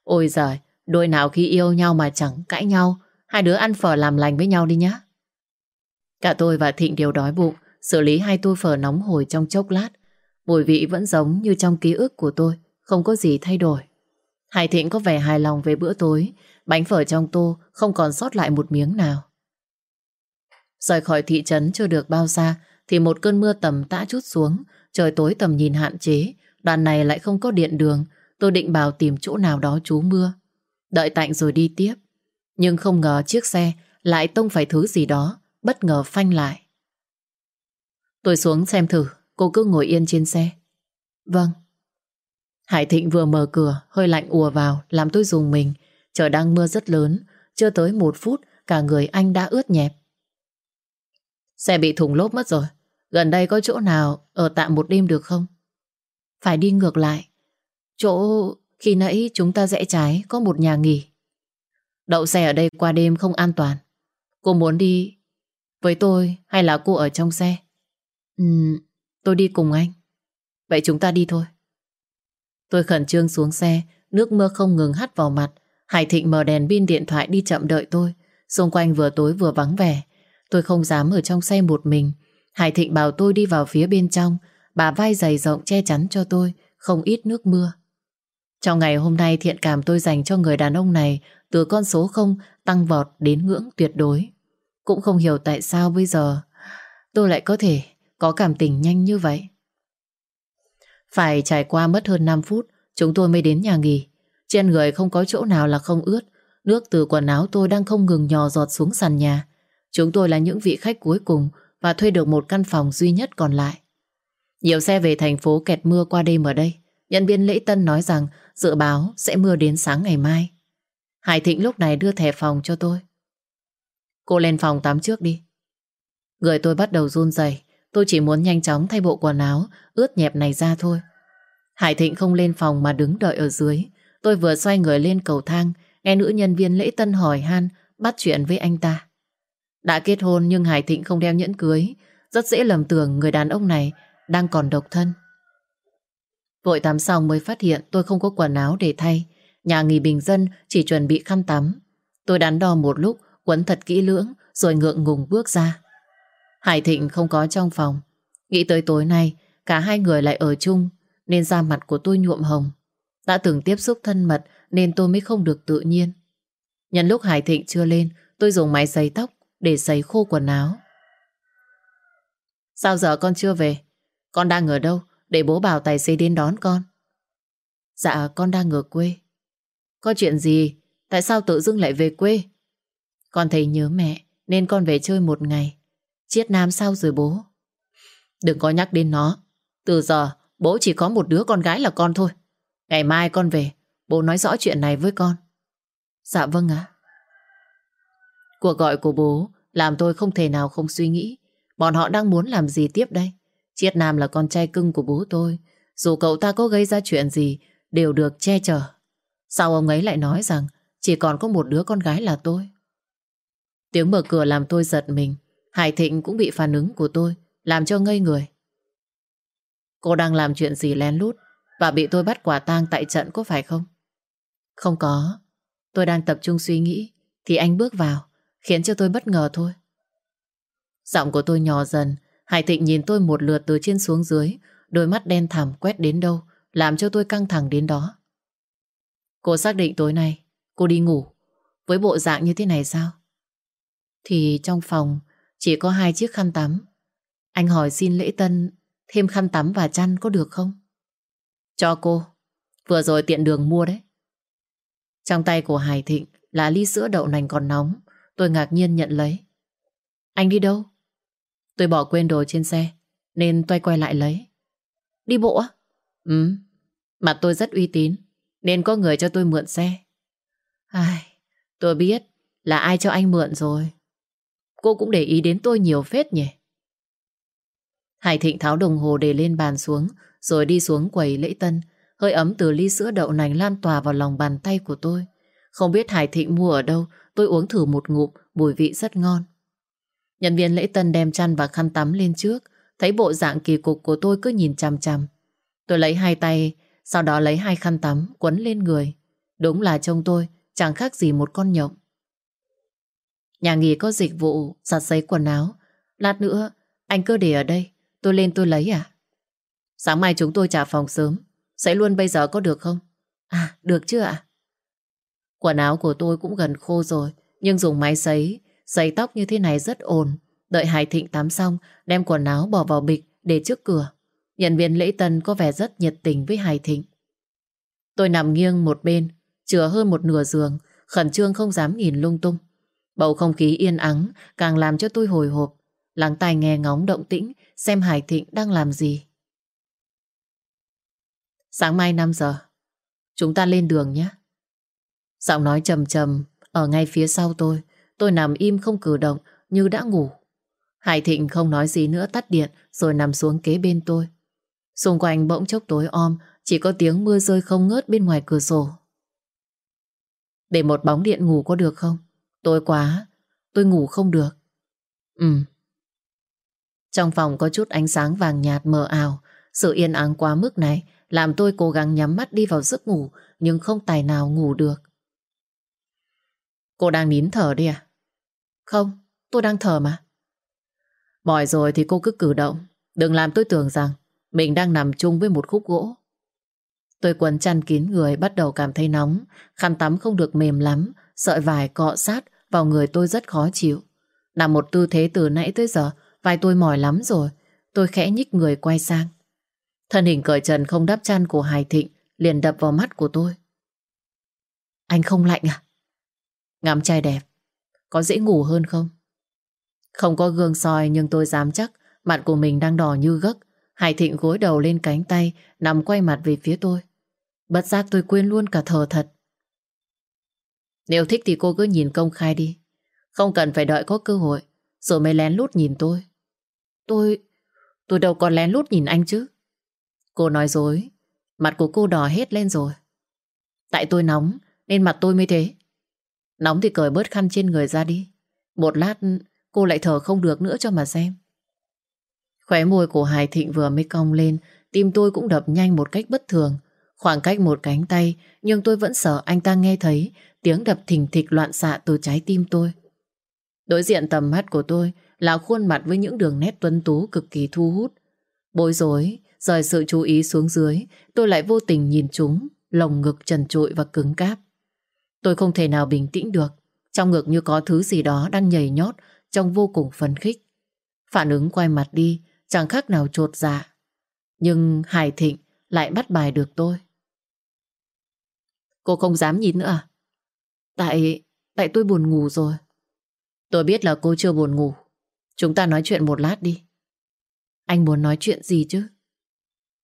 Ôi giời, đôi nào khi yêu nhau mà chẳng cãi nhau, hai đứa ăn phở làm lành với nhau đi nhá. Cả tôi và Thịnh đều đói bụng, xử lý hai tô phở nóng hổi trong chốc lát. Mùi vị vẫn giống như trong ký ức của tôi, không có gì thay đổi. Hải Thịnh có vẻ hài lòng về bữa tối, bánh phở trong tô không còn sót lại một miếng nào. Rời khỏi thị trấn chưa được bao xa thì một cơn mưa tầm tã chút xuống, trời tối tầm nhìn hạn chế, đoạn này lại không có điện đường, tôi định bảo tìm chỗ nào đó trú mưa. Đợi tạnh rồi đi tiếp. Nhưng không ngờ chiếc xe lại tông phải thứ gì đó, bất ngờ phanh lại. Tôi xuống xem thử, cô cứ ngồi yên trên xe. Vâng. Hải Thịnh vừa mở cửa, hơi lạnh ùa vào, làm tôi dùng mình. Trời đang mưa rất lớn, chưa tới một phút, cả người anh đã ướt nhẹp. Xe bị thùng lốp mất rồi. Gần đây có chỗ nào ở tạm một đêm được không? Phải đi ngược lại. Chỗ khi nãy chúng ta rẽ trái có một nhà nghỉ. Đậu xe ở đây qua đêm không an toàn. Cô muốn đi với tôi hay là cô ở trong xe? Ừm, tôi đi cùng anh. Vậy chúng ta đi thôi. Tôi khẩn trương xuống xe, nước mưa không ngừng hắt vào mặt. Hải Thịnh mở đèn pin điện thoại đi chậm đợi tôi. Xung quanh vừa tối vừa vắng vẻ. Tôi không dám ở trong xe một mình. Hải Thịnh bảo tôi đi vào phía bên trong, bà vai dày rộng che chắn cho tôi, không ít nước mưa. Trong ngày hôm nay thiện cảm tôi dành cho người đàn ông này từ con số không tăng vọt đến ngưỡng tuyệt đối. Cũng không hiểu tại sao bây giờ tôi lại có thể có cảm tình nhanh như vậy. Phải trải qua mất hơn 5 phút, chúng tôi mới đến nhà nghỉ. Trên người không có chỗ nào là không ướt. Nước từ quần áo tôi đang không ngừng nhò giọt xuống sàn nhà. Chúng tôi là những vị khách cuối cùng và thuê được một căn phòng duy nhất còn lại. Nhiều xe về thành phố kẹt mưa qua đêm ở đây. Nhân viên lễ tân nói rằng dự báo sẽ mưa đến sáng ngày mai. Hải Thịnh lúc này đưa thẻ phòng cho tôi. Cô lên phòng tắm trước đi. Người tôi bắt đầu run rẩy, tôi chỉ muốn nhanh chóng thay bộ quần áo ướt nhẹp này ra thôi. Hải Thịnh không lên phòng mà đứng đợi ở dưới. Tôi vừa xoay người lên cầu thang, nghe nữ nhân viên lễ tân hỏi han, bắt chuyện với anh ta. Đã kết hôn nhưng Hải Thịnh không đeo nhẫn cưới, rất dễ lầm tưởng người đàn ông này đang còn độc thân. Vội tắm xong mới phát hiện tôi không có quần áo để thay. Nhà nghỉ bình dân chỉ chuẩn bị khăn tắm. Tôi đắn đo một lúc, quấn thật kỹ lưỡng, rồi ngượng ngùng bước ra. Hải Thịnh không có trong phòng. Nghĩ tới tối nay, cả hai người lại ở chung, nên da mặt của tôi nhuộm hồng. Đã từng tiếp xúc thân mật nên tôi mới không được tự nhiên. Nhân lúc Hải Thịnh chưa lên, tôi dùng máy giấy tóc để giấy khô quần áo. Sao giờ con chưa về? Con đang ở đâu? Để bố bảo tài xế đến đón con. Dạ con đang ở quê. Có chuyện gì? Tại sao tự dưng lại về quê? Con thấy nhớ mẹ nên con về chơi một ngày. Chiết Nam sao rồi bố? Đừng có nhắc đến nó. Từ giờ bố chỉ có một đứa con gái là con thôi. Ngày mai con về, bố nói rõ chuyện này với con. Dạ vâng ạ. Cuộc gọi của bố làm tôi không thể nào không suy nghĩ. Bọn họ đang muốn làm gì tiếp đây? Chiết Nam là con trai cưng của bố tôi. Dù cậu ta có gây ra chuyện gì, đều được che chở. Sao ông ấy lại nói rằng chỉ còn có một đứa con gái là tôi? Tiếng mở cửa làm tôi giật mình. Hải Thịnh cũng bị phản ứng của tôi, làm cho ngây người. Cô đang làm chuyện gì lén lút và bị tôi bắt quả tang tại trận có phải không? Không có. Tôi đang tập trung suy nghĩ thì anh bước vào khiến cho tôi bất ngờ thôi. Giọng của tôi nhỏ dần Hải Thịnh nhìn tôi một lượt từ trên xuống dưới Đôi mắt đen thẳm quét đến đâu Làm cho tôi căng thẳng đến đó Cô xác định tối nay Cô đi ngủ Với bộ dạng như thế này sao? Thì trong phòng Chỉ có hai chiếc khăn tắm. Anh hỏi xin lễ tân Thêm khăn tắm và chăn có được không? Cho cô, Vừa rồi tiện đường mua đấy. Trong tay của Hải Thịnh Là ly sữa đậu nành còn nóng, Tôi ngạc nhiên nhận lấy. Anh đi đâu? Tôi bỏ quên đồ trên xe, Nên tôi quay lại lấy. Đi bộ á? Ừ Mặt tôi rất uy tín. Nên có người cho tôi mượn xe. Ai, Tôi biết là ai cho anh mượn rồi. Cô cũng để ý đến tôi nhiều phết nhỉ? Hải Thịnh tháo đồng hồ để lên bàn xuống Rồi đi xuống quầy lễ tân. Hơi ấm từ ly sữa đậu nành lan tỏa vào lòng bàn tay của tôi. Không biết Hải Thịnh mua ở đâu Tôi uống thử một ngụm Mùi vị rất ngon. Nhân viên lễ tân đem chăn và khăn tắm lên trước Thấy bộ dạng kỳ cục của tôi cứ nhìn chằm chằm. Tôi lấy hai tay sau đó lấy hai khăn tắm quấn lên người. Đúng là trông tôi Chẳng khác gì một con nhộng. Nhà nghỉ có dịch vụ Giặt giấy quần áo. Lát nữa anh cứ để ở đây Tôi lên tôi lấy à? Sáng mai chúng tôi trả phòng sớm. Sẽ luôn bây giờ có được không? À được chưa ạ. Quần áo của tôi cũng gần khô rồi Nhưng dùng máy sấy sấy tóc như thế này rất ổn. Đợi Hải Thịnh tắm xong, đem quần áo bỏ vào bịch để trước cửa. Nhân viên lễ tân có vẻ rất nhiệt tình với Hải Thịnh. Tôi nằm nghiêng một bên, chừa hơn một nửa giường, khẩn trương không dám nhìn lung tung. Bầu không khí yên ắng càng làm cho tôi hồi hộp, lắng tai nghe ngóng động tĩnh xem Hải Thịnh đang làm gì. Sáng mai 5 giờ, chúng ta lên đường nhé. Giọng nói trầm trầm ở ngay phía sau tôi Tôi nằm im không cử động như đã ngủ. Hải Thịnh không nói gì nữa tắt điện rồi nằm xuống kế bên tôi. Xung quanh bỗng chốc tối om, chỉ có tiếng mưa rơi không ngớt bên ngoài cửa sổ. Để một bóng điện ngủ có được không? Tối quá, tôi ngủ không được. Ừ. Trong phòng có chút ánh sáng vàng nhạt mờ ảo, sự yên ắng quá mức này làm tôi cố gắng nhắm mắt đi vào giấc ngủ nhưng không tài nào ngủ được. Cô đang nín thở đi à? Không, tôi đang thở mà. Mỏi rồi thì cô cứ cử động. Đừng làm tôi tưởng rằng mình đang nằm chung với một khúc gỗ. Tôi quấn chăn kín người, bắt đầu cảm thấy nóng. Khăn tắm không được mềm lắm. Sợi vải cọ sát vào người tôi rất khó chịu. Nằm một tư thế từ nãy tới giờ, vai tôi mỏi lắm rồi. Tôi khẽ nhích người quay sang. Thân hình cởi trần không đắp chăn của Hải Thịnh liền đập vào mắt của tôi. Anh không lạnh à? Ngắm trai đẹp, có dễ ngủ hơn không? Không có gương soi nhưng tôi dám chắc mặt của mình đang đỏ như gấc. Hải Thịnh gối đầu lên cánh tay, nằm quay mặt về phía tôi. Bất giác tôi quên luôn cả thờ thật. Nếu thích thì cô cứ nhìn công khai đi. Không cần phải đợi có cơ hội rồi mới lén lút nhìn tôi. Tôi... tôi đâu còn lén lút nhìn anh chứ. Cô nói dối. Mặt của cô đỏ hết lên rồi. Tại tôi nóng, nên mặt tôi mới thế. Nóng thì cởi bớt khăn trên người ra đi. Một lát, cô lại thở không được nữa cho mà xem. Khóe môi của Hải Thịnh vừa mới cong lên, tim tôi cũng đập nhanh một cách bất thường. Khoảng cách một cánh tay, nhưng tôi vẫn sợ anh ta nghe thấy tiếng đập thình thịch loạn xạ từ trái tim tôi. Đối diện tầm mắt của tôi là khuôn mặt với những đường nét tuấn tú cực kỳ thu hút. Bối rối, rời sự chú ý xuống dưới, tôi lại vô tình nhìn chúng, lồng ngực trần trụi và cứng cáp. Tôi không thể nào bình tĩnh được. Trong ngực như có thứ gì đó đang nhảy nhót trông vô cùng phấn khích. Phản ứng quay mặt đi, chẳng khác nào trột dạ. Nhưng Hải Thịnh lại bắt bài được tôi. Cô không dám nhìn nữa à? Tại... tại tôi buồn ngủ rồi. Tôi biết là cô chưa buồn ngủ. Chúng ta nói chuyện một lát đi. Anh muốn nói chuyện gì chứ?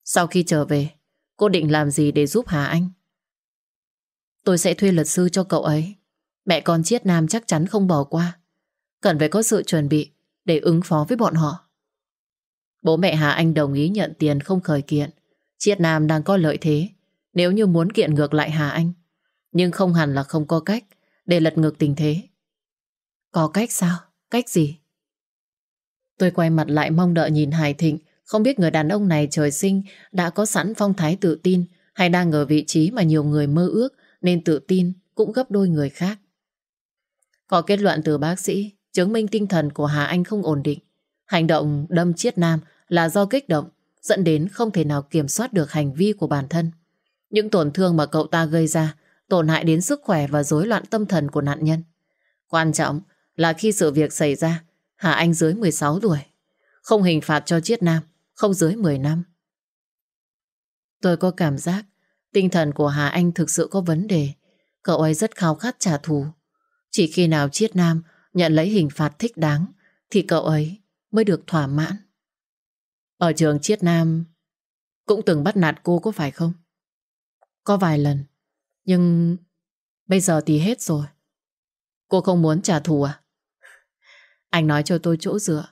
Sau khi trở về, cô định làm gì để giúp Hà Anh? Tôi sẽ thuê luật sư cho cậu ấy. Mẹ con Chiết Nam chắc chắn không bỏ qua. Cần phải có sự chuẩn bị để ứng phó với bọn họ. Bố mẹ Hà Anh đồng ý nhận tiền không khởi kiện. Chiết Nam đang có lợi thế nếu như muốn kiện ngược lại Hà Anh. Nhưng không hẳn là không có cách để lật ngược tình thế. Có cách sao? Cách gì? Tôi quay mặt lại mong đợi nhìn Hải Thịnh Không biết người đàn ông này trời sinh đã có sẵn phong thái tự tin hay đang ở vị trí mà nhiều người mơ ước nên tự tin cũng gấp đôi người khác. Có kết luận từ bác sĩ, chứng minh tinh thần của Hà Anh không ổn định. Hành động đâm chiết nam là do kích động dẫn đến không thể nào kiểm soát được hành vi của bản thân. Những tổn thương mà cậu ta gây ra tổn hại đến sức khỏe và rối loạn tâm thần của nạn nhân. Quan trọng là khi sự việc xảy ra, Hà Anh dưới 16 tuổi. Không hình phạt cho Chiết Nam, không dưới 10 năm. Tôi có cảm giác tinh thần của Hà Anh thực sự có vấn đề. Cậu ấy rất khao khát trả thù. Chỉ khi nào Chiết Nam nhận lấy hình phạt thích đáng thì cậu ấy mới được thỏa mãn. Ở trường Chiết Nam cũng từng bắt nạt cô có phải không? Có vài lần. Nhưng bây giờ thì hết rồi. Cô không muốn trả thù à? Anh nói cho tôi chỗ dựa.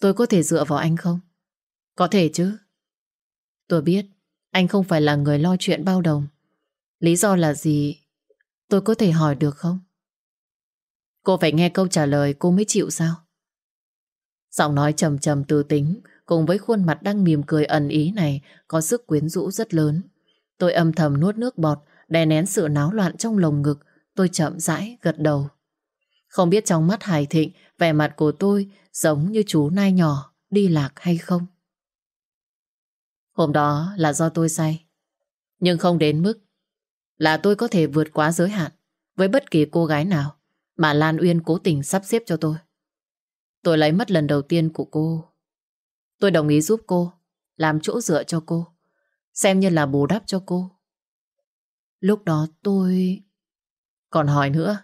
Tôi có thể dựa vào anh không? Có thể chứ. Tôi biết anh không phải là người lo chuyện bao đồng. Lý do là gì? Tôi có thể hỏi được không? Cô phải nghe câu trả lời cô mới chịu sao? Giọng nói trầm trầm từ tính cùng với khuôn mặt đang mỉm cười ẩn ý này, có sức quyến rũ rất lớn. Tôi âm thầm nuốt nước bọt, đè nén sự náo loạn trong lồng ngực tôi chậm rãi gật đầu. Không biết trong mắt Hải Thịnh, vẻ mặt của tôi giống như chú nai nhỏ, đi lạc hay không? Hôm đó là do tôi say. Nhưng không đến mức là tôi có thể vượt quá giới hạn với bất kỳ cô gái nào mà Lan Uyên cố tình sắp xếp cho tôi. Tôi lấy mất lần đầu tiên của cô. Tôi đồng ý giúp cô, làm chỗ dựa cho cô, xem như là bù đắp cho cô. Lúc đó tôi... Còn hỏi nữa,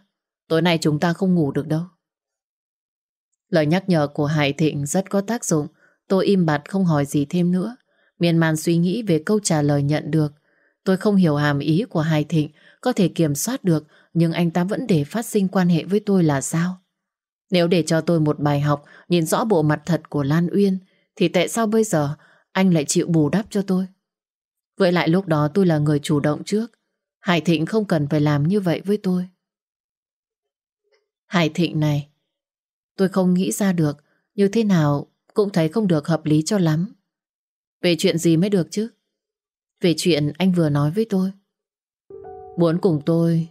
tối nay chúng ta không ngủ được đâu. Lời nhắc nhở của Hải Thịnh rất có tác dụng. Tôi im bặt không hỏi gì thêm nữa. Miên man suy nghĩ về câu trả lời nhận được. Tôi không hiểu hàm ý của Hải Thịnh có thể kiểm soát được nhưng anh ta vẫn để phát sinh quan hệ với tôi là sao? Nếu để cho tôi một bài học nhìn rõ bộ mặt thật của Lan Uyên thì tại sao bây giờ anh lại chịu bù đắp cho tôi? Với lại lúc đó tôi là người chủ động trước Hải Thịnh không cần phải làm như vậy với tôi. Hải Thịnh này, tôi không nghĩ ra được như thế nào cũng thấy không được hợp lý cho lắm. Về chuyện gì mới được chứ? Về chuyện anh vừa nói với tôi. Muốn cùng tôi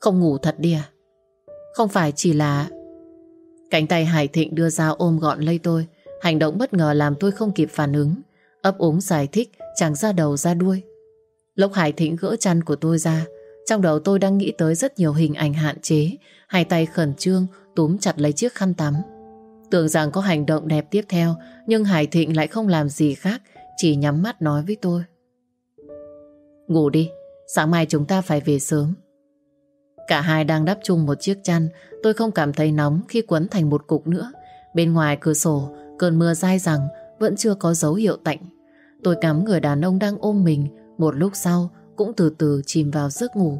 không ngủ thật đi à? Không phải chỉ là... Cánh tay Hải Thịnh đưa ra ôm gọn lấy tôi. Hành động bất ngờ làm tôi không kịp phản ứng. Ấp úng giải thích chẳng ra đầu ra đuôi. Lúc Hải Thịnh gỡ chăn của tôi ra, trong đầu tôi đang nghĩ tới rất nhiều hình ảnh hạn chế, hai tay khẩn trương túm chặt lấy chiếc khăn tắm. Tưởng rằng có hành động đẹp tiếp theo, nhưng Hải Thịnh lại không làm gì khác, chỉ nhắm mắt nói với tôi. Ngủ đi, sáng mai chúng ta phải về sớm. Cả hai đang đắp chung một chiếc chăn, tôi không cảm thấy nóng khi quấn thành một cục nữa. Bên ngoài cửa sổ, cơn mưa dai rằng vẫn chưa có dấu hiệu tạnh. Tôi cắm người đàn ông đang ôm mình, một lúc sau cũng từ từ chìm vào giấc ngủ.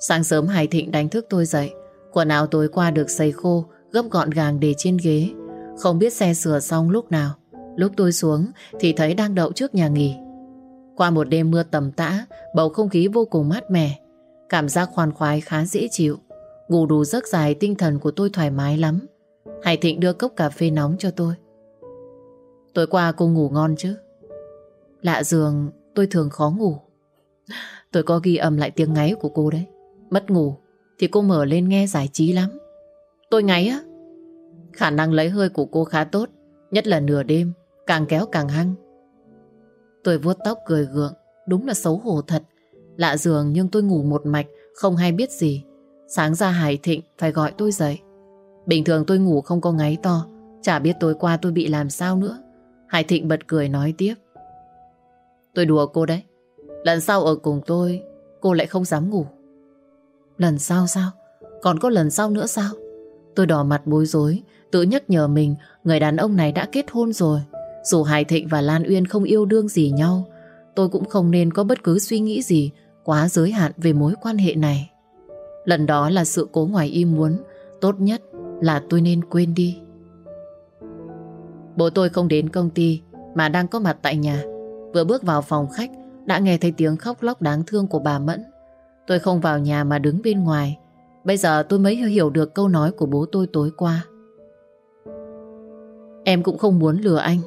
Sáng sớm Hải Thịnh đánh thức tôi dậy. Quần áo tối qua được sấy khô, gấp gọn gàng để trên ghế. Không biết xe sửa xong lúc nào. Lúc tôi xuống thì thấy đang đậu trước nhà nghỉ. Qua một đêm mưa tầm tã, bầu không khí vô cùng mát mẻ. Cảm giác khoan khoái khá dễ chịu. Ngủ đủ giấc dài tinh thần của tôi thoải mái lắm. Hải Thịnh đưa cốc cà phê nóng cho tôi. Tối qua cô ngủ ngon chứ? Lạ giường tôi thường khó ngủ. Tôi có ghi âm lại tiếng ngáy của cô đấy. Mất ngủ thì cô mở lên nghe giải trí lắm. Tôi ngáy á. Khả năng lấy hơi của cô khá tốt, nhất là nửa đêm, càng kéo càng hăng. Tôi vuốt tóc cười gượng, đúng là xấu hổ thật. Lạ giường nhưng tôi ngủ một mạch, không hay biết gì. Sáng ra Hải Thịnh phải gọi tôi dậy. Bình thường tôi ngủ không có ngáy to, chả biết tối qua tôi bị làm sao nữa. Hải Thịnh bật cười nói tiếp. Tôi đùa cô đấy. Lần sau ở cùng tôi, cô lại không dám ngủ. Lần sau sao? Còn có lần sau nữa sao? Tôi đỏ mặt bối rối, tự nhắc nhở mình người đàn ông này đã kết hôn rồi. Dù Hải Thịnh và Lan Uyên không yêu đương gì nhau, tôi cũng không nên có bất cứ suy nghĩ gì quá giới hạn về mối quan hệ này. Lần đó là sự cố ngoài ý muốn, tốt nhất là tôi nên quên đi. Bố tôi không đến công ty mà đang có mặt tại nhà. Vừa bước vào phòng khách đã nghe thấy tiếng khóc lóc đáng thương của bà Mẫn. Tôi không vào nhà mà đứng bên ngoài. Bây giờ tôi mới hiểu được câu nói của bố tôi tối qua. Em cũng không muốn lừa anh.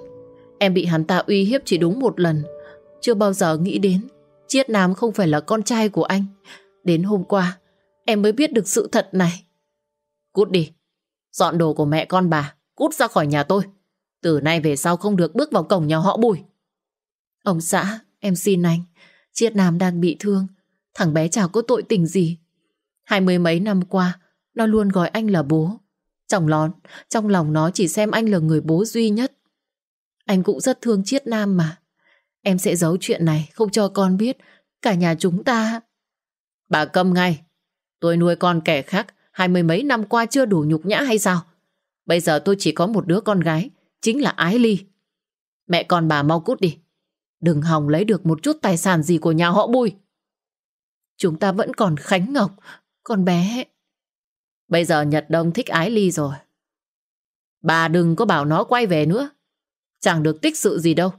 Em bị hắn ta uy hiếp chỉ đúng một lần. Chưa bao giờ nghĩ đến Chiết Nam không phải là con trai của anh. Đến hôm qua, em mới biết được sự thật này. Cút đi. Dọn đồ của mẹ con bà. Cút ra khỏi nhà tôi. Từ nay về sau không được bước vào cổng nhà họ Bùi. Ông xã, em xin anh. Chiết Nam đang bị thương. Thằng bé chả có tội tình gì. Hai mươi mấy năm qua, nó luôn gọi anh là bố. Trong lón, trong lòng nó chỉ xem anh là người bố duy nhất. Anh cũng rất thương Chiết Nam mà. Em sẽ giấu chuyện này, không cho con biết. Cả nhà chúng ta... Bà câm ngay. Tôi nuôi con kẻ khác hai mươi mấy năm qua chưa đủ nhục nhã hay sao? Bây giờ tôi chỉ có một đứa con gái, chính là Ái Ly. Mẹ con bà mau cút đi. Đừng hòng lấy được một chút tài sản gì của nhà họ Bùi. Chúng ta vẫn còn Khánh Ngọc, con bé. Bây giờ Nhật Đông thích Ái Ly rồi. Bà đừng có bảo nó quay về nữa. Chẳng được tích sự gì đâu.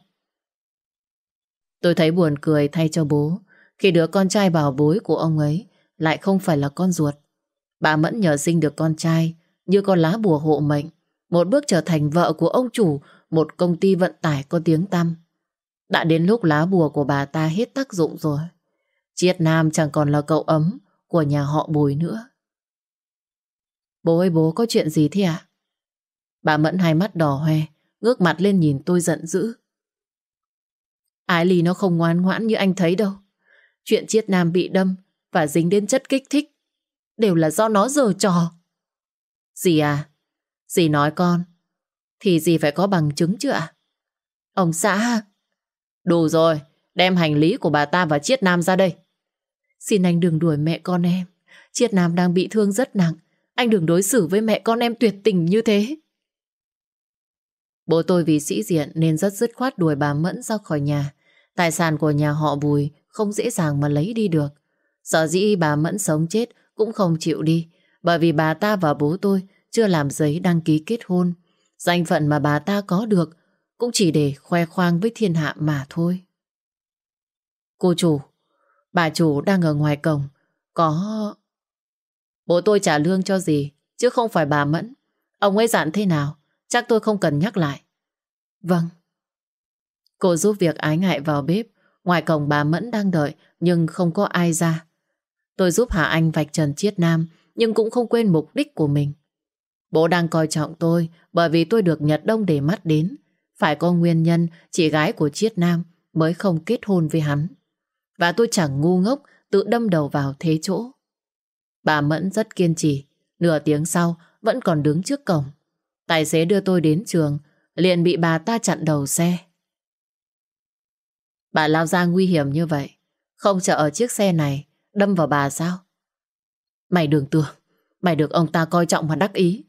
Tôi thấy buồn cười thay cho bố khi đứa con trai bảo bối của ông ấy lại không phải là con ruột. Bà Mẫn nhờ sinh được con trai như con lá bùa hộ mệnh, một bước trở thành vợ của ông chủ một công ty vận tải có tiếng tăm. Đã đến lúc lá bùa của bà ta hết tác dụng rồi. Triết Nam chẳng còn là cậu ấm của nhà họ Bùi nữa. Bố ơi bố có chuyện gì thế ạ? Bà Mẫn hai mắt đỏ hoe, ngước mặt lên nhìn tôi giận dữ. Ái Ly nó không ngoan ngoãn như anh thấy đâu. Chuyện Triết Nam bị đâm và dính đến chất kích thích đều là do nó giở trò. Dì à, dì nói con, thì dì phải có bằng chứng chứ ạ? Ông xã... Đủ rồi, đem hành lý của bà ta và Triết Nam ra đây. Xin anh đừng đuổi mẹ con em. Triết Nam đang bị thương rất nặng. Anh đừng đối xử với mẹ con em tuyệt tình như thế. Bố tôi vì sĩ diện nên rất dứt khoát đuổi bà Mẫn ra khỏi nhà. Tài sản của nhà họ Bùi không dễ dàng mà lấy đi được. Sợ dĩ bà Mẫn sống chết cũng không chịu đi bởi vì bà ta và bố tôi chưa làm giấy đăng ký kết hôn. Danh phận mà bà ta có được cũng chỉ để khoe khoang với thiên hạ mà thôi. Cô chủ, bà chủ đang ở ngoài cổng. Có... Bố tôi trả lương cho gì, chứ không phải bà Mẫn. Ông ấy dặn thế nào, chắc tôi không cần nhắc lại. Vâng. Cô giúp việc ái ngại vào bếp. Ngoài cổng bà Mẫn đang đợi, nhưng không có ai ra. Tôi giúp Hà Anh vạch trần Chiết Nam, nhưng cũng không quên mục đích của mình. Bố đang coi trọng tôi bởi vì tôi được Nhật Đông để mắt đến. Phải có nguyên nhân chị gái của Chiết Nam mới không kết hôn với hắn. Và tôi chẳng ngu ngốc tự đâm đầu vào thế chỗ. Bà Mẫn rất kiên trì. Nửa tiếng sau vẫn còn đứng trước cổng. Tài xế đưa tôi đến trường liền bị bà ta chặn đầu xe. Bà lao ra nguy hiểm như vậy Không chờ ở chiếc xe này Đâm vào bà sao? Mày đừng tưởng, Mày được ông ta coi trọng và đắc ý.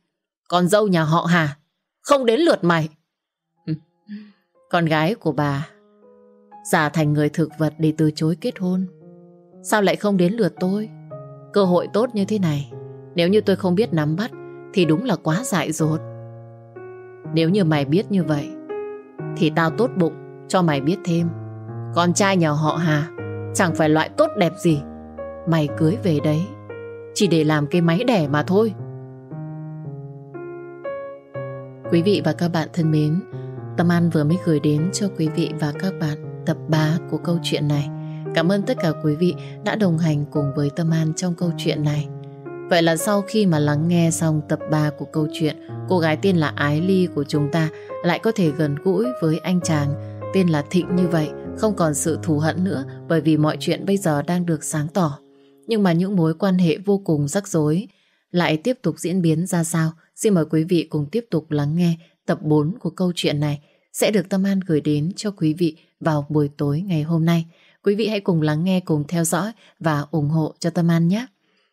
Con dâu nhà họ Hà, Không đến lượt mày. Ừ. Con gái của bà Giả thành người thực vật để từ chối kết hôn. Sao lại không đến lượt tôi? Cơ hội tốt như thế này, Nếu như tôi không biết nắm bắt, Thì đúng là quá dại dột. Nếu như mày biết như vậy, Thì tao tốt bụng cho mày biết thêm. Con trai nhà họ Hà Chẳng phải loại tốt đẹp gì. Mày cưới về đấy. Chỉ để làm cái máy đẻ mà thôi. Quý vị và các bạn thân mến, Tâm An vừa mới gửi đến cho quý vị và các bạn tập 3 của câu chuyện này. Cảm ơn tất cả quý vị đã đồng hành cùng với Tâm An trong câu chuyện này. Vậy là sau khi mà lắng nghe xong tập 3 của câu chuyện, Cô gái tên là Ái Ly của chúng ta lại có thể gần gũi với anh chàng tên là Thịnh như vậy, Không còn sự thù hận nữa bởi vì mọi chuyện bây giờ đang được sáng tỏ. Nhưng mà những mối quan hệ vô cùng rắc rối lại tiếp tục diễn biến ra sao Xin mời quý vị cùng tiếp tục lắng nghe tập 4 của câu chuyện này sẽ được Tâm An gửi đến cho quý vị vào buổi tối ngày hôm nay. Quý vị hãy cùng lắng nghe, cùng theo dõi và ủng hộ cho Tâm An nhé.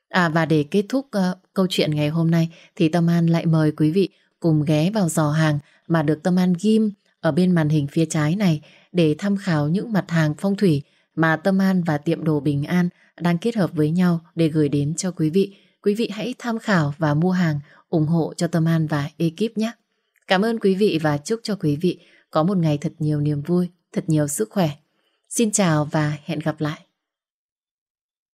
À và để kết thúc uh, câu chuyện ngày hôm nay thì Tâm An lại mời quý vị cùng ghé vào giò hàng mà được Tâm An ghim ở bên màn hình phía trái này để tham khảo những mặt hàng phong thủy mà Tâm An và tiệm đồ Bình An đang kết hợp với nhau để gửi đến cho quý vị. Quý vị hãy tham khảo và mua hàng ủng hộ cho Tâm An và ekip nhé. Cảm ơn quý vị và chúc cho quý vị có một ngày thật nhiều niềm vui, thật nhiều sức khỏe. Xin chào và hẹn gặp lại.